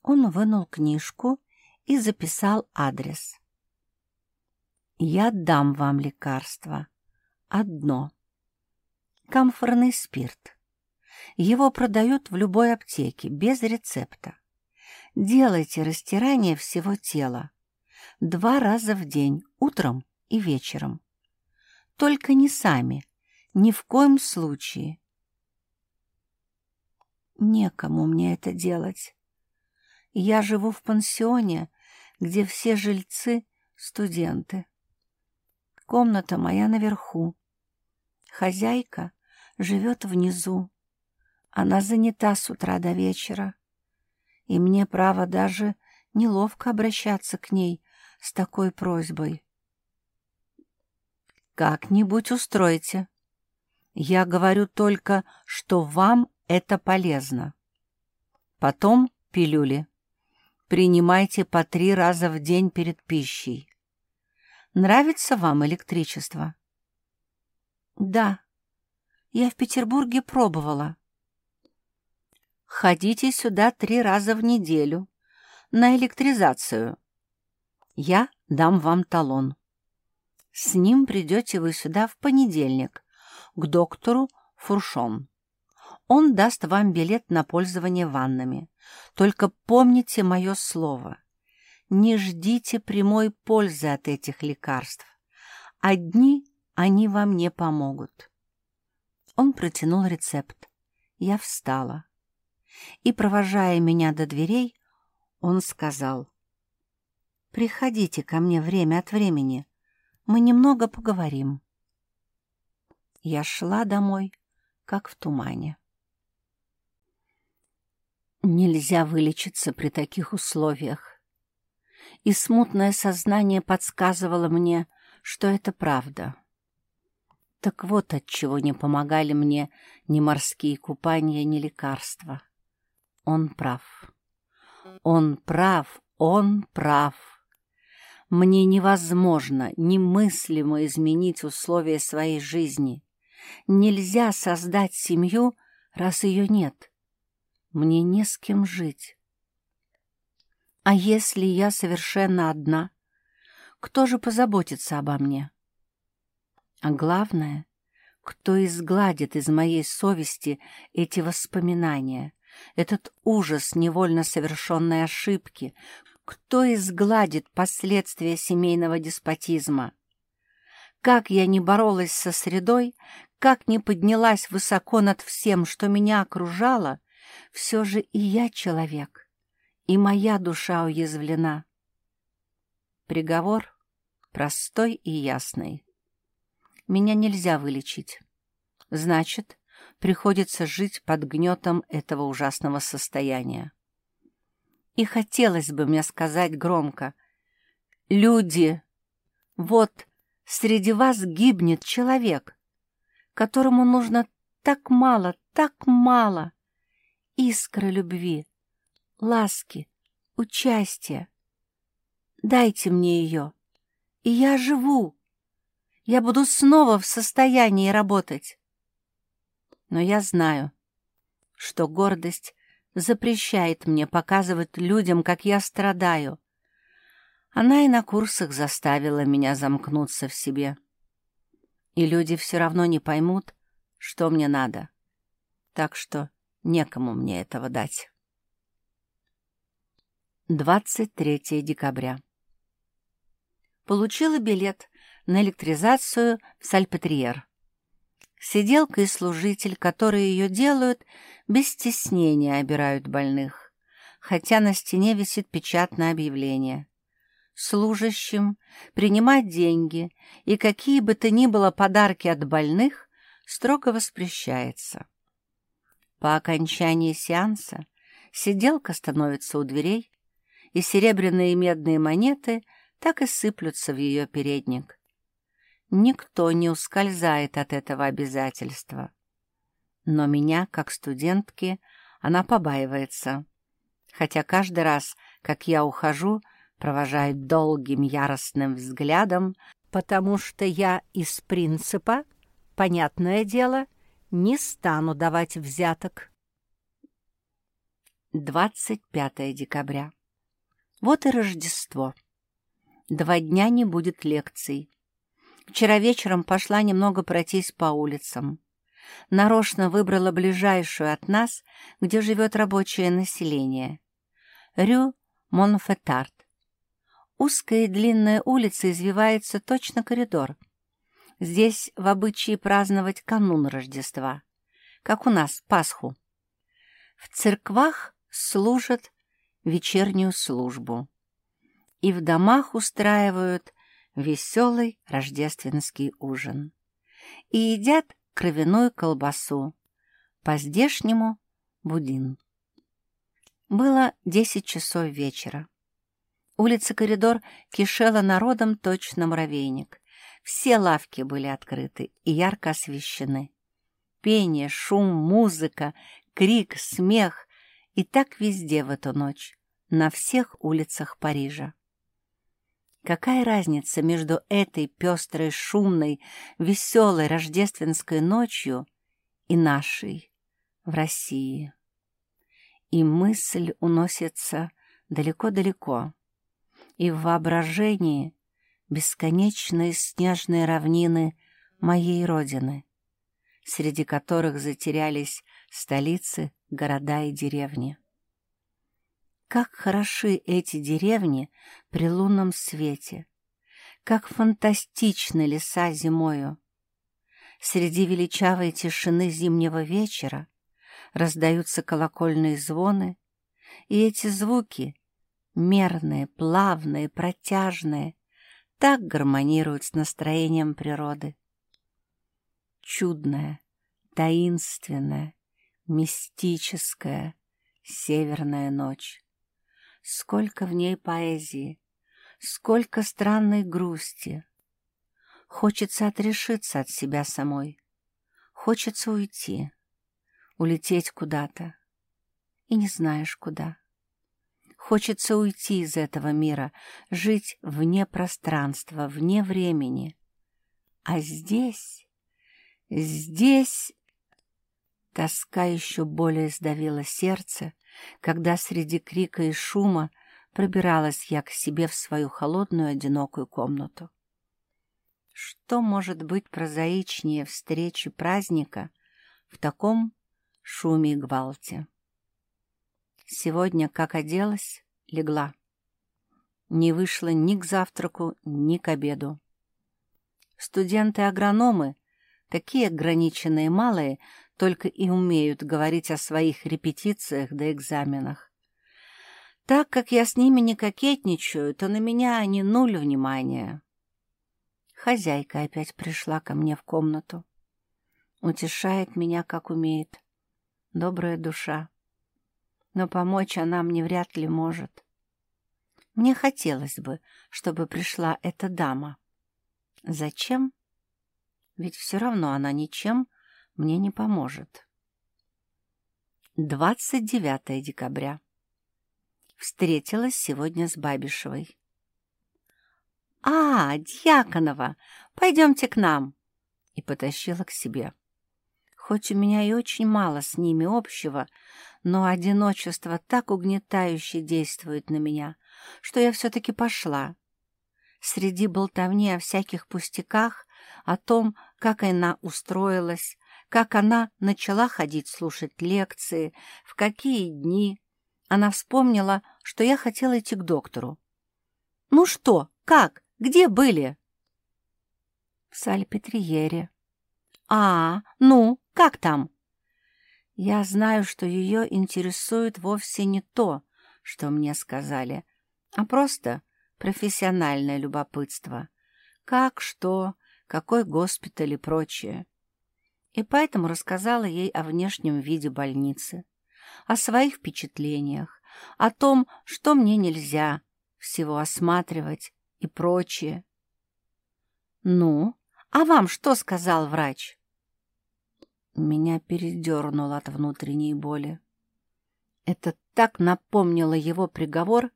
Он вынул книжку и записал адрес. Я дам вам лекарство. Одно. Камфорный спирт. Его продают в любой аптеке, без рецепта. Делайте растирание всего тела. Два раза в день, утром и вечером. Только не сами, ни в коем случае. Некому мне это делать. Я живу в пансионе, где все жильцы — студенты. Комната моя наверху. Хозяйка живет внизу. Она занята с утра до вечера. И мне, право, даже неловко обращаться к ней с такой просьбой. Как-нибудь устройте. Я говорю только, что вам это полезно. Потом пилюли. Принимайте по три раза в день перед пищей. Нравится вам электричество? Да. Я в Петербурге пробовала. Ходите сюда три раза в неделю на электризацию. Я дам вам талон. С ним придете вы сюда в понедельник к доктору Фуршон. Он даст вам билет на пользование ваннами. Только помните мое слово. Не ждите прямой пользы от этих лекарств. Одни они вам не помогут. Он протянул рецепт. Я встала. И, провожая меня до дверей, он сказал, «Приходите ко мне время от времени, мы немного поговорим». Я шла домой, как в тумане. Нельзя вылечиться при таких условиях и смутное сознание подсказывало мне, что это правда. Так вот отчего не помогали мне ни морские купания, ни лекарства. Он прав. Он прав, он прав. Мне невозможно, немыслимо изменить условия своей жизни. Нельзя создать семью, раз ее нет. Мне не с кем жить. А если я совершенно одна? Кто же позаботится обо мне? А главное, кто изгладит из моей совести эти воспоминания, этот ужас невольно совершенной ошибки, кто изгладит последствия семейного деспотизма? Как я не боролась со средой, как не поднялась высоко над всем, что меня окружало, все же и я человек, и моя душа уязвлена. Приговор простой и ясный. Меня нельзя вылечить. Значит, приходится жить под гнетом этого ужасного состояния. И хотелось бы мне сказать громко, «Люди, вот среди вас гибнет человек, которому нужно так мало, так мало искры любви, ласки, участия. Дайте мне ее, и я живу. Я буду снова в состоянии работать. Но я знаю, что гордость запрещает мне показывать людям, как я страдаю. Она и на курсах заставила меня замкнуться в себе. И люди все равно не поймут, что мне надо. Так что некому мне этого дать. 23 декабря. Получила билет на электризацию в Сальпетриер. Сиделка и служитель, которые ее делают, без стеснения обирают больных, хотя на стене висит печатное объявление. Служащим принимать деньги и какие бы то ни было подарки от больных строго воспрещается. По окончании сеанса сиделка становится у дверей, и серебряные и медные монеты так и сыплются в ее передник. Никто не ускользает от этого обязательства. Но меня, как студентки, она побаивается. Хотя каждый раз, как я ухожу, провожает долгим яростным взглядом, потому что я из принципа, понятное дело, не стану давать взяток. 25 декабря. Вот и Рождество. Два дня не будет лекций. Вчера вечером пошла немного пройтись по улицам. Нарочно выбрала ближайшую от нас, где живет рабочее население. Рю Монфетарт. Узкая и длинная улица извивается точно коридор. Здесь в обычае праздновать канун Рождества, как у нас Пасху. В церквах служат вечернюю службу. И в домах устраивают веселый рождественский ужин. И едят кровяную колбасу, по-здешнему будин. Было десять часов вечера. Улица-коридор кишела народом точно муравейник. Все лавки были открыты и ярко освещены. Пение, шум, музыка, крик, смех — и так везде в эту ночь, на всех улицах Парижа. Какая разница между этой пестрой, шумной, веселой рождественской ночью и нашей в России? И мысль уносится далеко-далеко, и в воображении бесконечные снежные равнины моей родины, среди которых затерялись столицы, города и деревни. Как хороши эти деревни при лунном свете! Как фантастичны леса зимою! Среди величавой тишины зимнего вечера раздаются колокольные звоны, и эти звуки, мерные, плавные, протяжные, так гармонируют с настроением природы. Чудная, таинственная, мистическая северная ночь. Сколько в ней поэзии, сколько странной грусти. Хочется отрешиться от себя самой, хочется уйти, улететь куда-то, и не знаешь куда. Хочется уйти из этого мира, жить вне пространства, вне времени. А здесь, здесь... Тоска еще более сдавила сердце, когда среди крика и шума пробиралась я к себе в свою холодную одинокую комнату. Что может быть прозаичнее встречи праздника в таком шуме и гвалте? Сегодня, как оделась, легла. Не вышла ни к завтраку, ни к обеду. Студенты-агрономы, такие ограниченные малые, только и умеют говорить о своих репетициях да экзаменах. Так как я с ними не кокетничаю, то на меня они нуль внимания. Хозяйка опять пришла ко мне в комнату. Утешает меня, как умеет. Добрая душа но помочь она мне вряд ли может. Мне хотелось бы, чтобы пришла эта дама. Зачем? Ведь все равно она ничем мне не поможет. 29 декабря. Встретилась сегодня с Бабишевой. «А, Дьяконова, пойдемте к нам!» И потащила к себе. Хоть у меня и очень мало с ними общего, но одиночество так угнетающе действует на меня, что я все-таки пошла. Среди болтовни о всяких пустяках, о том, как она устроилась, как она начала ходить слушать лекции, в какие дни, она вспомнила, что я хотела идти к доктору. «Ну что? Как? Где были?» «В Сальпетриере». «А, ну, как там?» Я знаю, что ее интересует вовсе не то, что мне сказали, а просто профессиональное любопытство. Как, что, какой госпиталь и прочее. И поэтому рассказала ей о внешнем виде больницы, о своих впечатлениях, о том, что мне нельзя всего осматривать и прочее. «Ну, а вам что сказал врач?» Меня передернуло от внутренней боли. Это так напомнило его приговор,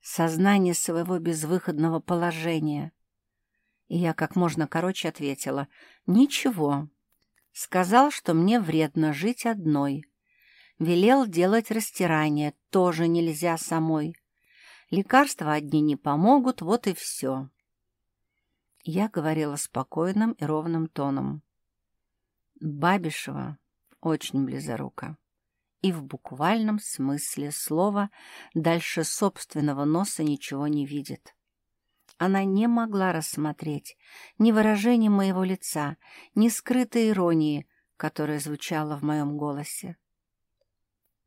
сознание своего безвыходного положения. И я как можно короче ответила «Ничего». Сказал, что мне вредно жить одной. Велел делать растирание, тоже нельзя самой. Лекарства одни не помогут, вот и все. Я говорила спокойным и ровным тоном. Бабишева очень близорука. И в буквальном смысле слова дальше собственного носа ничего не видит. Она не могла рассмотреть ни выражения моего лица, ни скрытой иронии, которая звучала в моем голосе.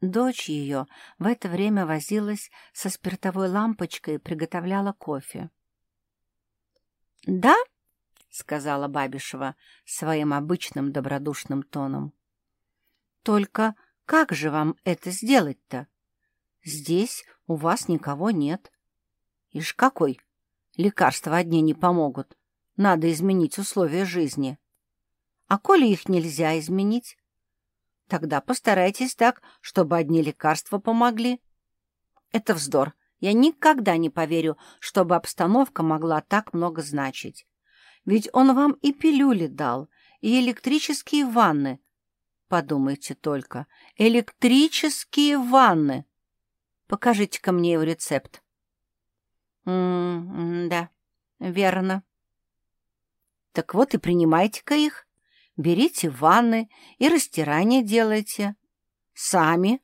Дочь ее в это время возилась со спиртовой лампочкой и приготовляла кофе. «Да?» — сказала Бабишева своим обычным добродушным тоном. «Только как же вам это сделать-то? Здесь у вас никого нет. Ишь какой! Лекарства одни не помогут. Надо изменить условия жизни. А коли их нельзя изменить, тогда постарайтесь так, чтобы одни лекарства помогли. Это вздор. Я никогда не поверю, чтобы обстановка могла так много значить. Ведь он вам и пилюли дал, и электрические ванны. Подумайте только, электрические ванны. Покажите-ка мне его рецепт. М -м да, верно. Так вот и принимайте-ка их. Берите ванны и растирание делайте. Сами.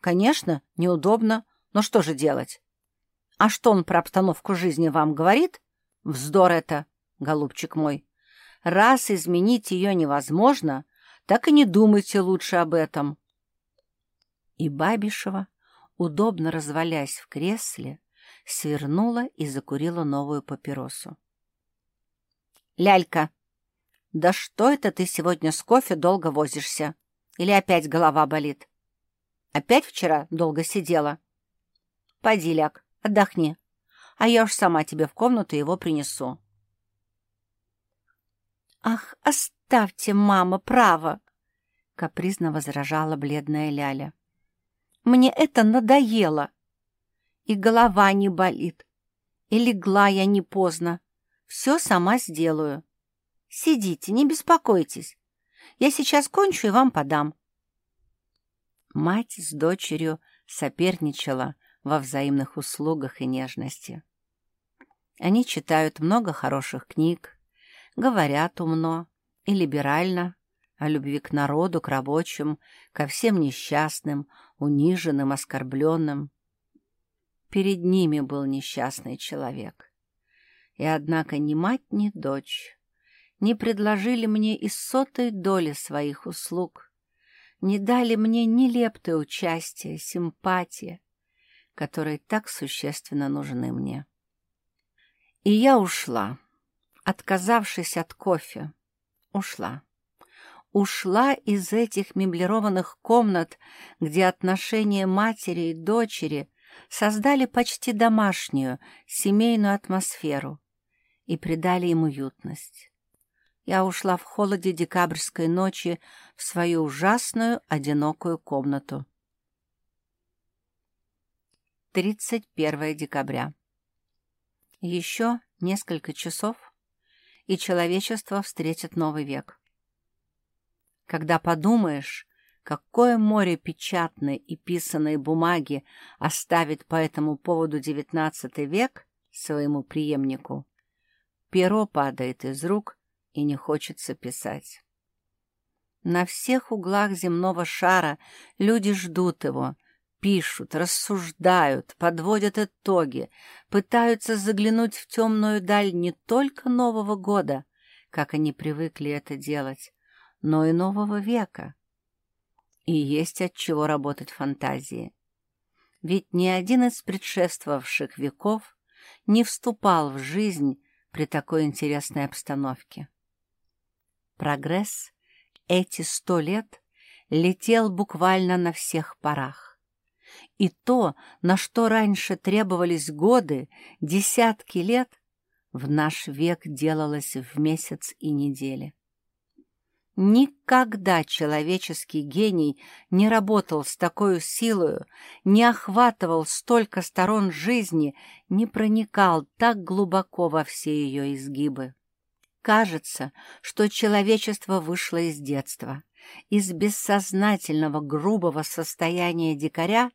Конечно, неудобно, но что же делать? А что он про обстановку жизни вам говорит? Вздор это голубчик мой. Раз изменить ее невозможно, так и не думайте лучше об этом. И Бабишева, удобно развалясь в кресле, свернула и закурила новую папиросу. «Лялька, да что это ты сегодня с кофе долго возишься? Или опять голова болит? Опять вчера долго сидела? Поди, ляг, отдохни, а я уж сама тебе в комнату его принесу». «Ах, оставьте, мама, право!» — капризно возражала бледная Ляля. «Мне это надоело. И голова не болит, и легла я не поздно. Все сама сделаю. Сидите, не беспокойтесь. Я сейчас кончу и вам подам. Мать с дочерью соперничала во взаимных услугах и нежности. Они читают много хороших книг, говорят умно и либерально о любви к народу, к рабочим, ко всем несчастным, униженным, оскорбленным. Перед ними был несчастный человек. И однако ни мать, ни дочь не предложили мне и сотой доли своих услуг, не дали мне ни лепты участия, симпатии, которые так существенно нужны мне. И я ушла, отказавшись от кофе, ушла. Ушла из этих меблированных комнат, где отношения матери и дочери создали почти домашнюю, семейную атмосферу и придали им уютность. Я ушла в холоде декабрьской ночи в свою ужасную одинокую комнату. 31 декабря. Еще несколько часов, и человечество встретит новый век. Когда подумаешь, какое море печатной и писаной бумаги оставит по этому поводу XIX век своему преемнику, перо падает из рук и не хочется писать. На всех углах земного шара люди ждут его, пишут, рассуждают, подводят итоги, пытаются заглянуть в темную даль не только Нового года, как они привыкли это делать, но и нового века. И есть от чего работать фантазии. Ведь ни один из предшествовавших веков не вступал в жизнь при такой интересной обстановке. Прогресс эти сто лет летел буквально на всех парах. И то, на что раньше требовались годы, десятки лет, в наш век делалось в месяц и недели. Никогда человеческий гений не работал с такой силой, не охватывал столько сторон жизни, не проникал так глубоко во все ее изгибы. Кажется, что человечество вышло из детства, из бессознательного грубого состояния дикаря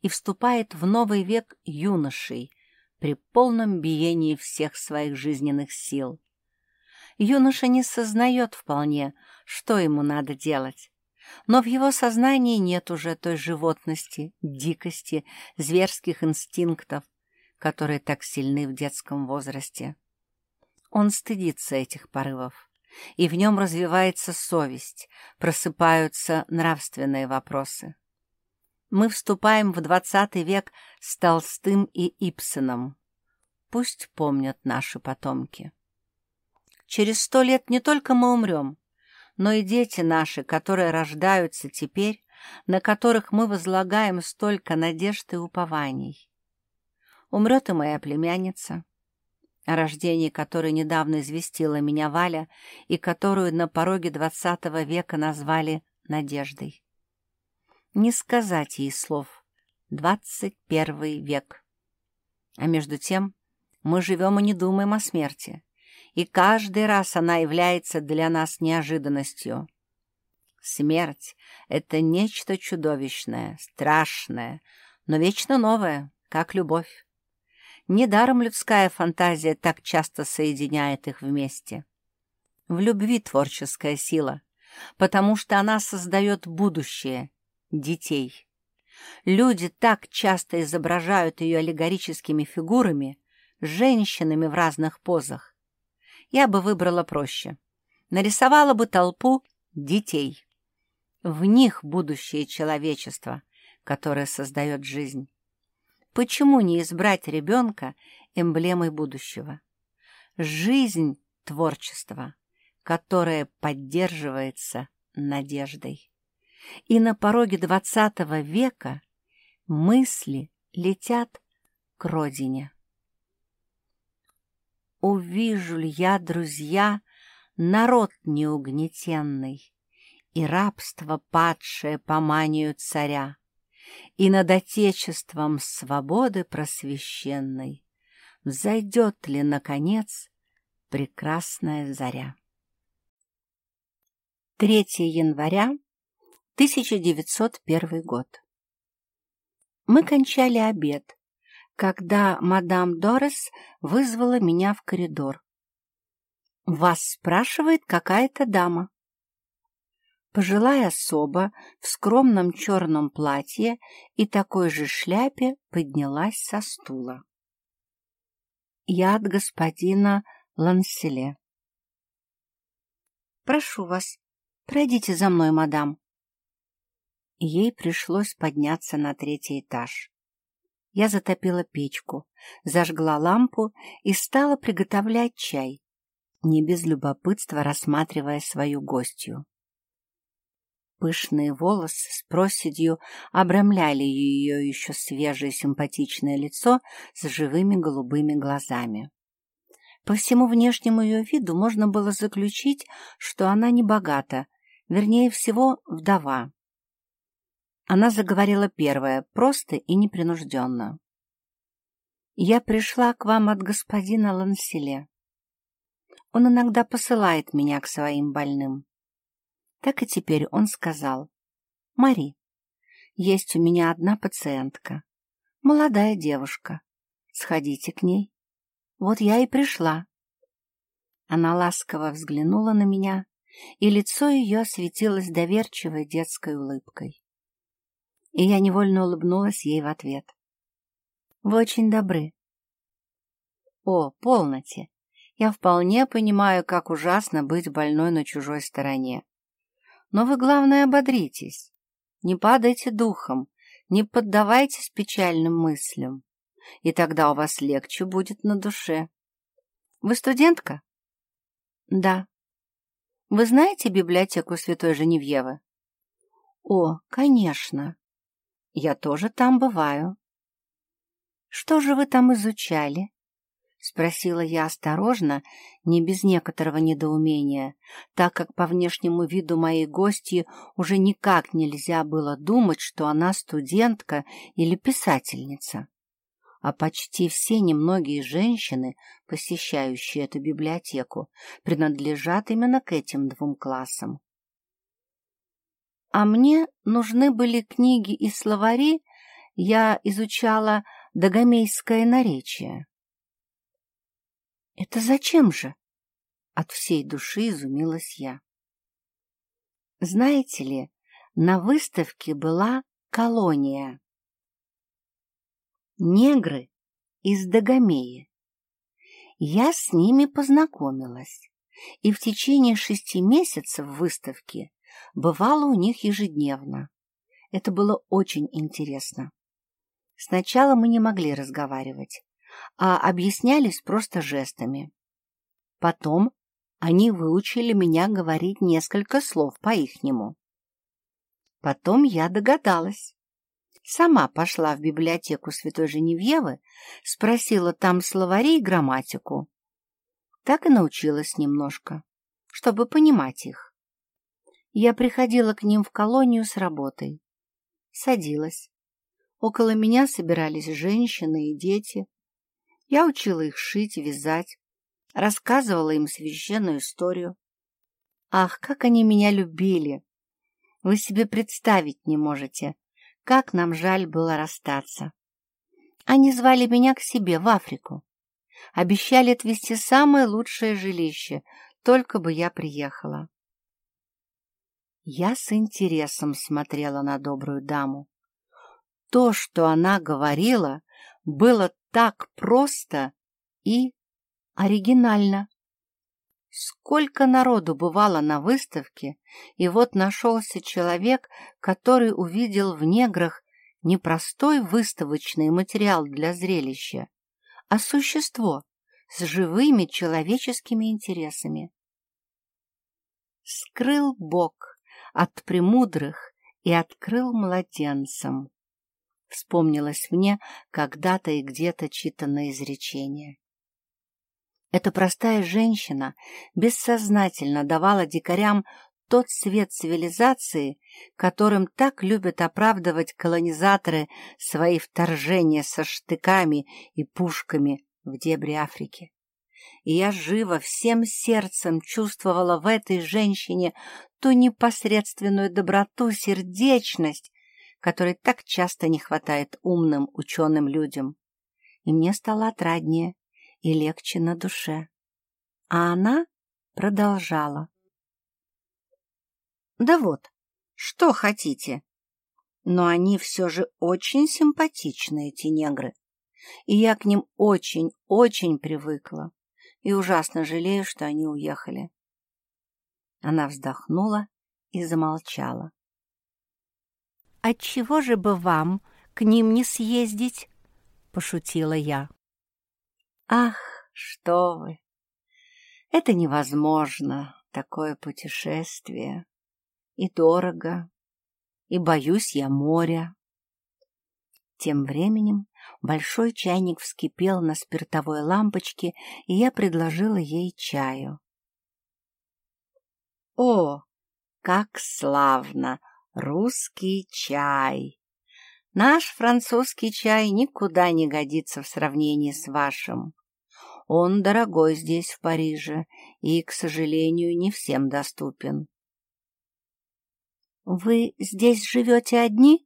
и вступает в новый век юношей при полном биении всех своих жизненных сил. Юноша не сознает вполне, что ему надо делать. Но в его сознании нет уже той животности, дикости, зверских инстинктов, которые так сильны в детском возрасте. Он стыдится этих порывов и в нем развивается совесть, просыпаются нравственные вопросы. Мы вступаем в двадцатый век с Толстым и Ипсоном. Пусть помнят наши потомки. Через сто лет не только мы умрем, но и дети наши, которые рождаются теперь, на которых мы возлагаем столько надежд и упований. Умрет и моя племянница, о рождении которой недавно известила меня Валя и которую на пороге двадцатого века назвали Надеждой. Не сказать ей слов «двадцать первый век». А между тем мы живем и не думаем о смерти, и каждый раз она является для нас неожиданностью. Смерть — это нечто чудовищное, страшное, но вечно новое, как любовь. Недаром людская фантазия так часто соединяет их вместе. В любви творческая сила, потому что она создает будущее, детей. Люди так часто изображают ее аллегорическими фигурами, женщинами в разных позах. Я бы выбрала проще. Нарисовала бы толпу детей. В них будущее человечества, которое создает жизнь. Почему не избрать ребенка эмблемой будущего? Жизнь — творчество, которое поддерживается надеждой. И на пороге двадцатого века мысли летят к родине. Увижу ли я, друзья, народ неугнетенный и рабство падшее по манию царя, и над Отечеством свободы просвещенной взойдет ли, наконец, прекрасная заря. 3 января 1901 год. Мы кончали обед, когда мадам Дорес вызвала меня в коридор. «Вас спрашивает какая-то дама». Пожилая особа в скромном черном платье и такой же шляпе поднялась со стула. «Я от господина Ланселе». «Прошу вас, пройдите за мной, мадам». Ей пришлось подняться на третий этаж. Я затопила печку, зажгла лампу и стала приготовлять чай, не без любопытства рассматривая свою гостью. Пышные волосы с проседью обрамляли ее еще свежее симпатичное лицо с живыми голубыми глазами. По всему внешнему ее виду можно было заключить, что она не богата, вернее всего, вдова. Она заговорила первая, просто и непринужденно. «Я пришла к вам от господина Ланселе. Он иногда посылает меня к своим больным. Так и теперь он сказал. «Мари, есть у меня одна пациентка, молодая девушка. Сходите к ней. Вот я и пришла». Она ласково взглянула на меня, и лицо ее осветилось доверчивой детской улыбкой и я невольно улыбнулась ей в ответ. «Вы очень добры». «О, полноте! Я вполне понимаю, как ужасно быть больной на чужой стороне. Но вы, главное, ободритесь. Не падайте духом, не поддавайтесь печальным мыслям, и тогда у вас легче будет на душе. Вы студентка? Да. Вы знаете библиотеку Святой Женевьевы? О, конечно. Я тоже там бываю. Что же вы там изучали? Спросила я осторожно, не без некоторого недоумения, так как по внешнему виду моей гости уже никак нельзя было думать, что она студентка или писательница. А почти все немногие женщины, посещающие эту библиотеку, принадлежат именно к этим двум классам. А мне нужны были книги и словари, я изучала догомейское наречие. «Это зачем же?» — от всей души изумилась я. Знаете ли, на выставке была колония. Негры из Дагомеи. Я с ними познакомилась, и в течение шести месяцев выставки бывала у них ежедневно. Это было очень интересно. Сначала мы не могли разговаривать, а объяснялись просто жестами. Потом они выучили меня говорить несколько слов по-ихнему. Потом я догадалась. Сама пошла в библиотеку Святой Женевьевы, спросила там словари и грамматику. Так и научилась немножко, чтобы понимать их. Я приходила к ним в колонию с работой. Садилась. Около меня собирались женщины и дети. Я учила их шить, вязать, рассказывала им священную историю. Ах, как они меня любили! Вы себе представить не можете, как нам жаль было расстаться. Они звали меня к себе в Африку. Обещали отвезти самое лучшее жилище, только бы я приехала. Я с интересом смотрела на добрую даму. То, что она говорила, было так просто и оригинально. Сколько народу бывало на выставке, и вот нашелся человек, который увидел в неграх не простой выставочный материал для зрелища, а существо с живыми человеческими интересами. Скрыл Бог от премудрых и открыл младенцам. Вспомнилось мне когда-то и где-то читанное изречение. Эта простая женщина бессознательно давала дикарям тот свет цивилизации, которым так любят оправдывать колонизаторы свои вторжения со штыками и пушками в дебри Африки. И я живо всем сердцем чувствовала в этой женщине ту непосредственную доброту, сердечность, которой так часто не хватает умным ученым людям. И мне стало отраднее и легче на душе. А она продолжала. Да вот, что хотите. Но они все же очень симпатичные, эти негры. И я к ним очень-очень привыкла. И ужасно жалею, что они уехали. Она вздохнула и замолчала. «Отчего же бы вам к ним не съездить?» — пошутила я. «Ах, что вы! Это невозможно, такое путешествие и дорого, и боюсь я моря. Тем временем большой чайник вскипел на спиртовой лампочке, и я предложила ей чаю. «О, как славно! Русский чай! Наш французский чай никуда не годится в сравнении с вашим. Он дорогой здесь, в Париже, и, к сожалению, не всем доступен. «Вы здесь живете одни?»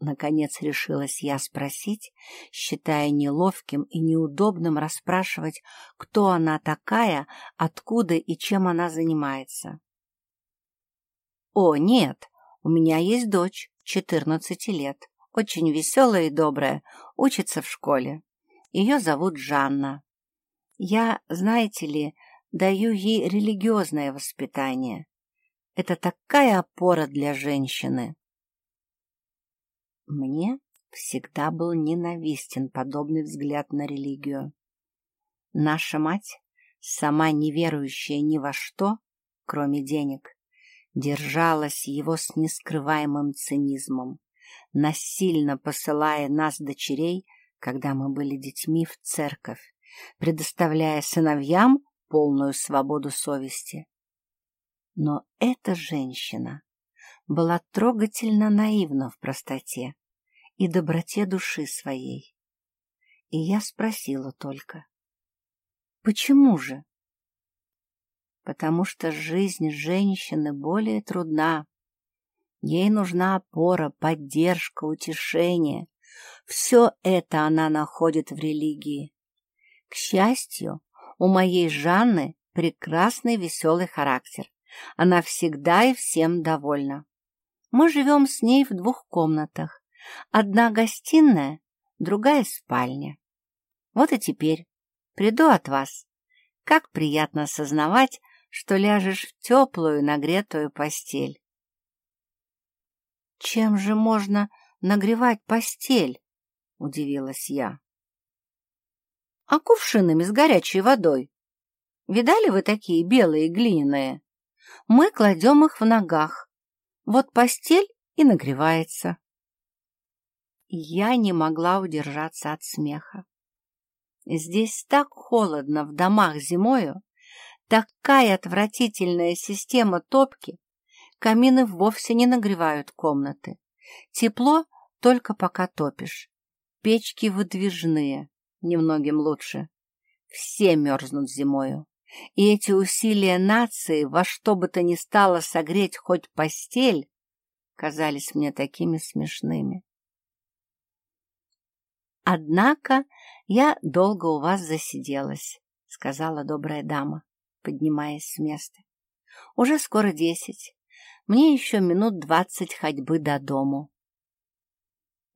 Наконец решилась я спросить, считая неловким и неудобным расспрашивать, кто она такая, откуда и чем она занимается. «О, нет, у меня есть дочь, четырнадцати лет, очень веселая и добрая, учится в школе. Ее зовут Жанна. Я, знаете ли, даю ей религиозное воспитание. Это такая опора для женщины. Мне всегда был ненавистен подобный взгляд на религию. Наша мать, сама не верующая ни во что, кроме денег, держалась его с нескрываемым цинизмом, насильно посылая нас, дочерей, когда мы были детьми, в церковь, предоставляя сыновьям полную свободу совести. Но эта женщина была трогательно наивна в простоте и доброте души своей. И я спросила только, почему же? Потому что жизнь женщины более трудна. Ей нужна опора, поддержка, утешение. Все это она находит в религии. К счастью, у моей Жанны прекрасный веселый характер. Она всегда и всем довольна. Мы живем с ней в двух комнатах. Одна гостиная, другая спальня. Вот и теперь приду от вас. Как приятно осознавать, что ляжешь в теплую нагретую постель. «Чем же можно нагревать постель?» — удивилась я. «А кувшинами с горячей водой. Видали вы такие белые глиняные?» мы кладем их в ногах. Вот постель и нагревается. Я не могла удержаться от смеха. Здесь так холодно в домах зимою, такая отвратительная система топки, камины вовсе не нагревают комнаты. Тепло только пока топишь. Печки выдвижные, немногим лучше. Все мерзнут зимою. И эти усилия нации во что бы то ни стало согреть хоть постель казались мне такими смешными. «Однако я долго у вас засиделась», — сказала добрая дама, поднимаясь с места. «Уже скоро десять. Мне еще минут двадцать ходьбы до дому».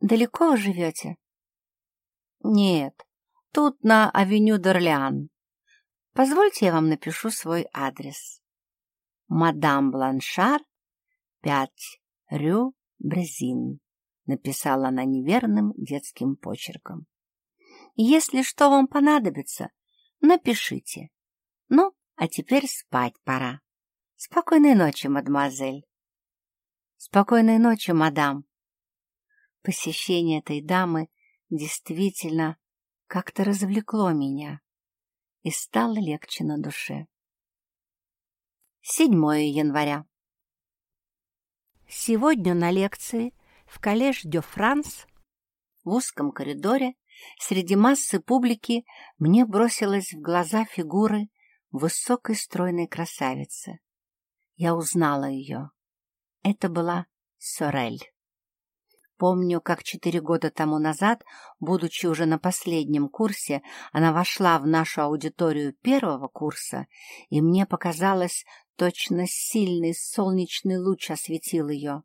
«Далеко вы живете?» «Нет, тут на авеню Дорлеан. Позвольте я вам напишу свой адрес. Мадам Бланшар, 5, Рю, Брезин, написала она неверным детским почерком. Если что вам понадобится, напишите. Ну, а теперь спать пора. Спокойной ночи, мадемуазель. Спокойной ночи, мадам. Посещение этой дамы действительно как-то развлекло меня и стало легче на душе. 7 января. Сегодня на лекции в Коллеж де Франс в узком коридоре среди массы публики мне бросилась в глаза фигуры высокой стройной красавицы. Я узнала ее. Это была Сорель. Помню, как четыре года тому назад, будучи уже на последнем курсе, она вошла в нашу аудиторию первого курса, и мне показалось, точно сильный солнечный луч осветил ее.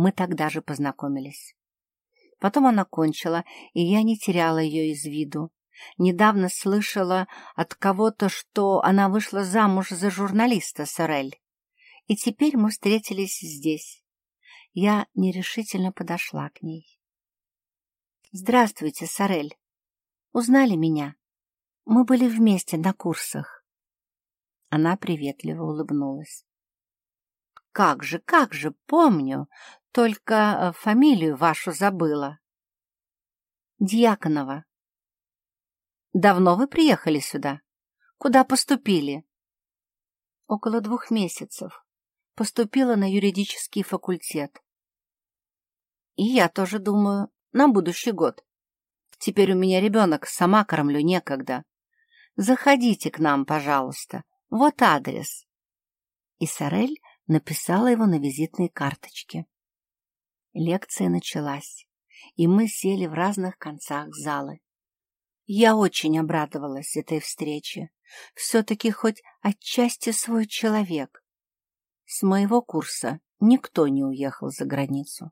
Мы тогда же познакомились. Потом она кончила, и я не теряла ее из виду. Недавно слышала от кого-то, что она вышла замуж за журналиста Сорель. И теперь мы встретились здесь. Я нерешительно подошла к ней. «Здравствуйте, Сорель. Узнали меня? Мы были вместе на курсах». Она приветливо улыбнулась. «Как же, как же, помню, только э, фамилию вашу забыла». «Дьяконова». «Давно вы приехали сюда? Куда поступили?» «Около двух месяцев поступила на юридический факультет. И я тоже думаю, на будущий год. Теперь у меня ребенок, сама кормлю некогда. Заходите к нам, пожалуйста. Вот адрес. И Сорель написала его на визитной карточке. Лекция началась, и мы сели в разных концах залы. Я очень обрадовалась этой встрече. Все-таки хоть отчасти свой человек. С моего курса никто не уехал за границу.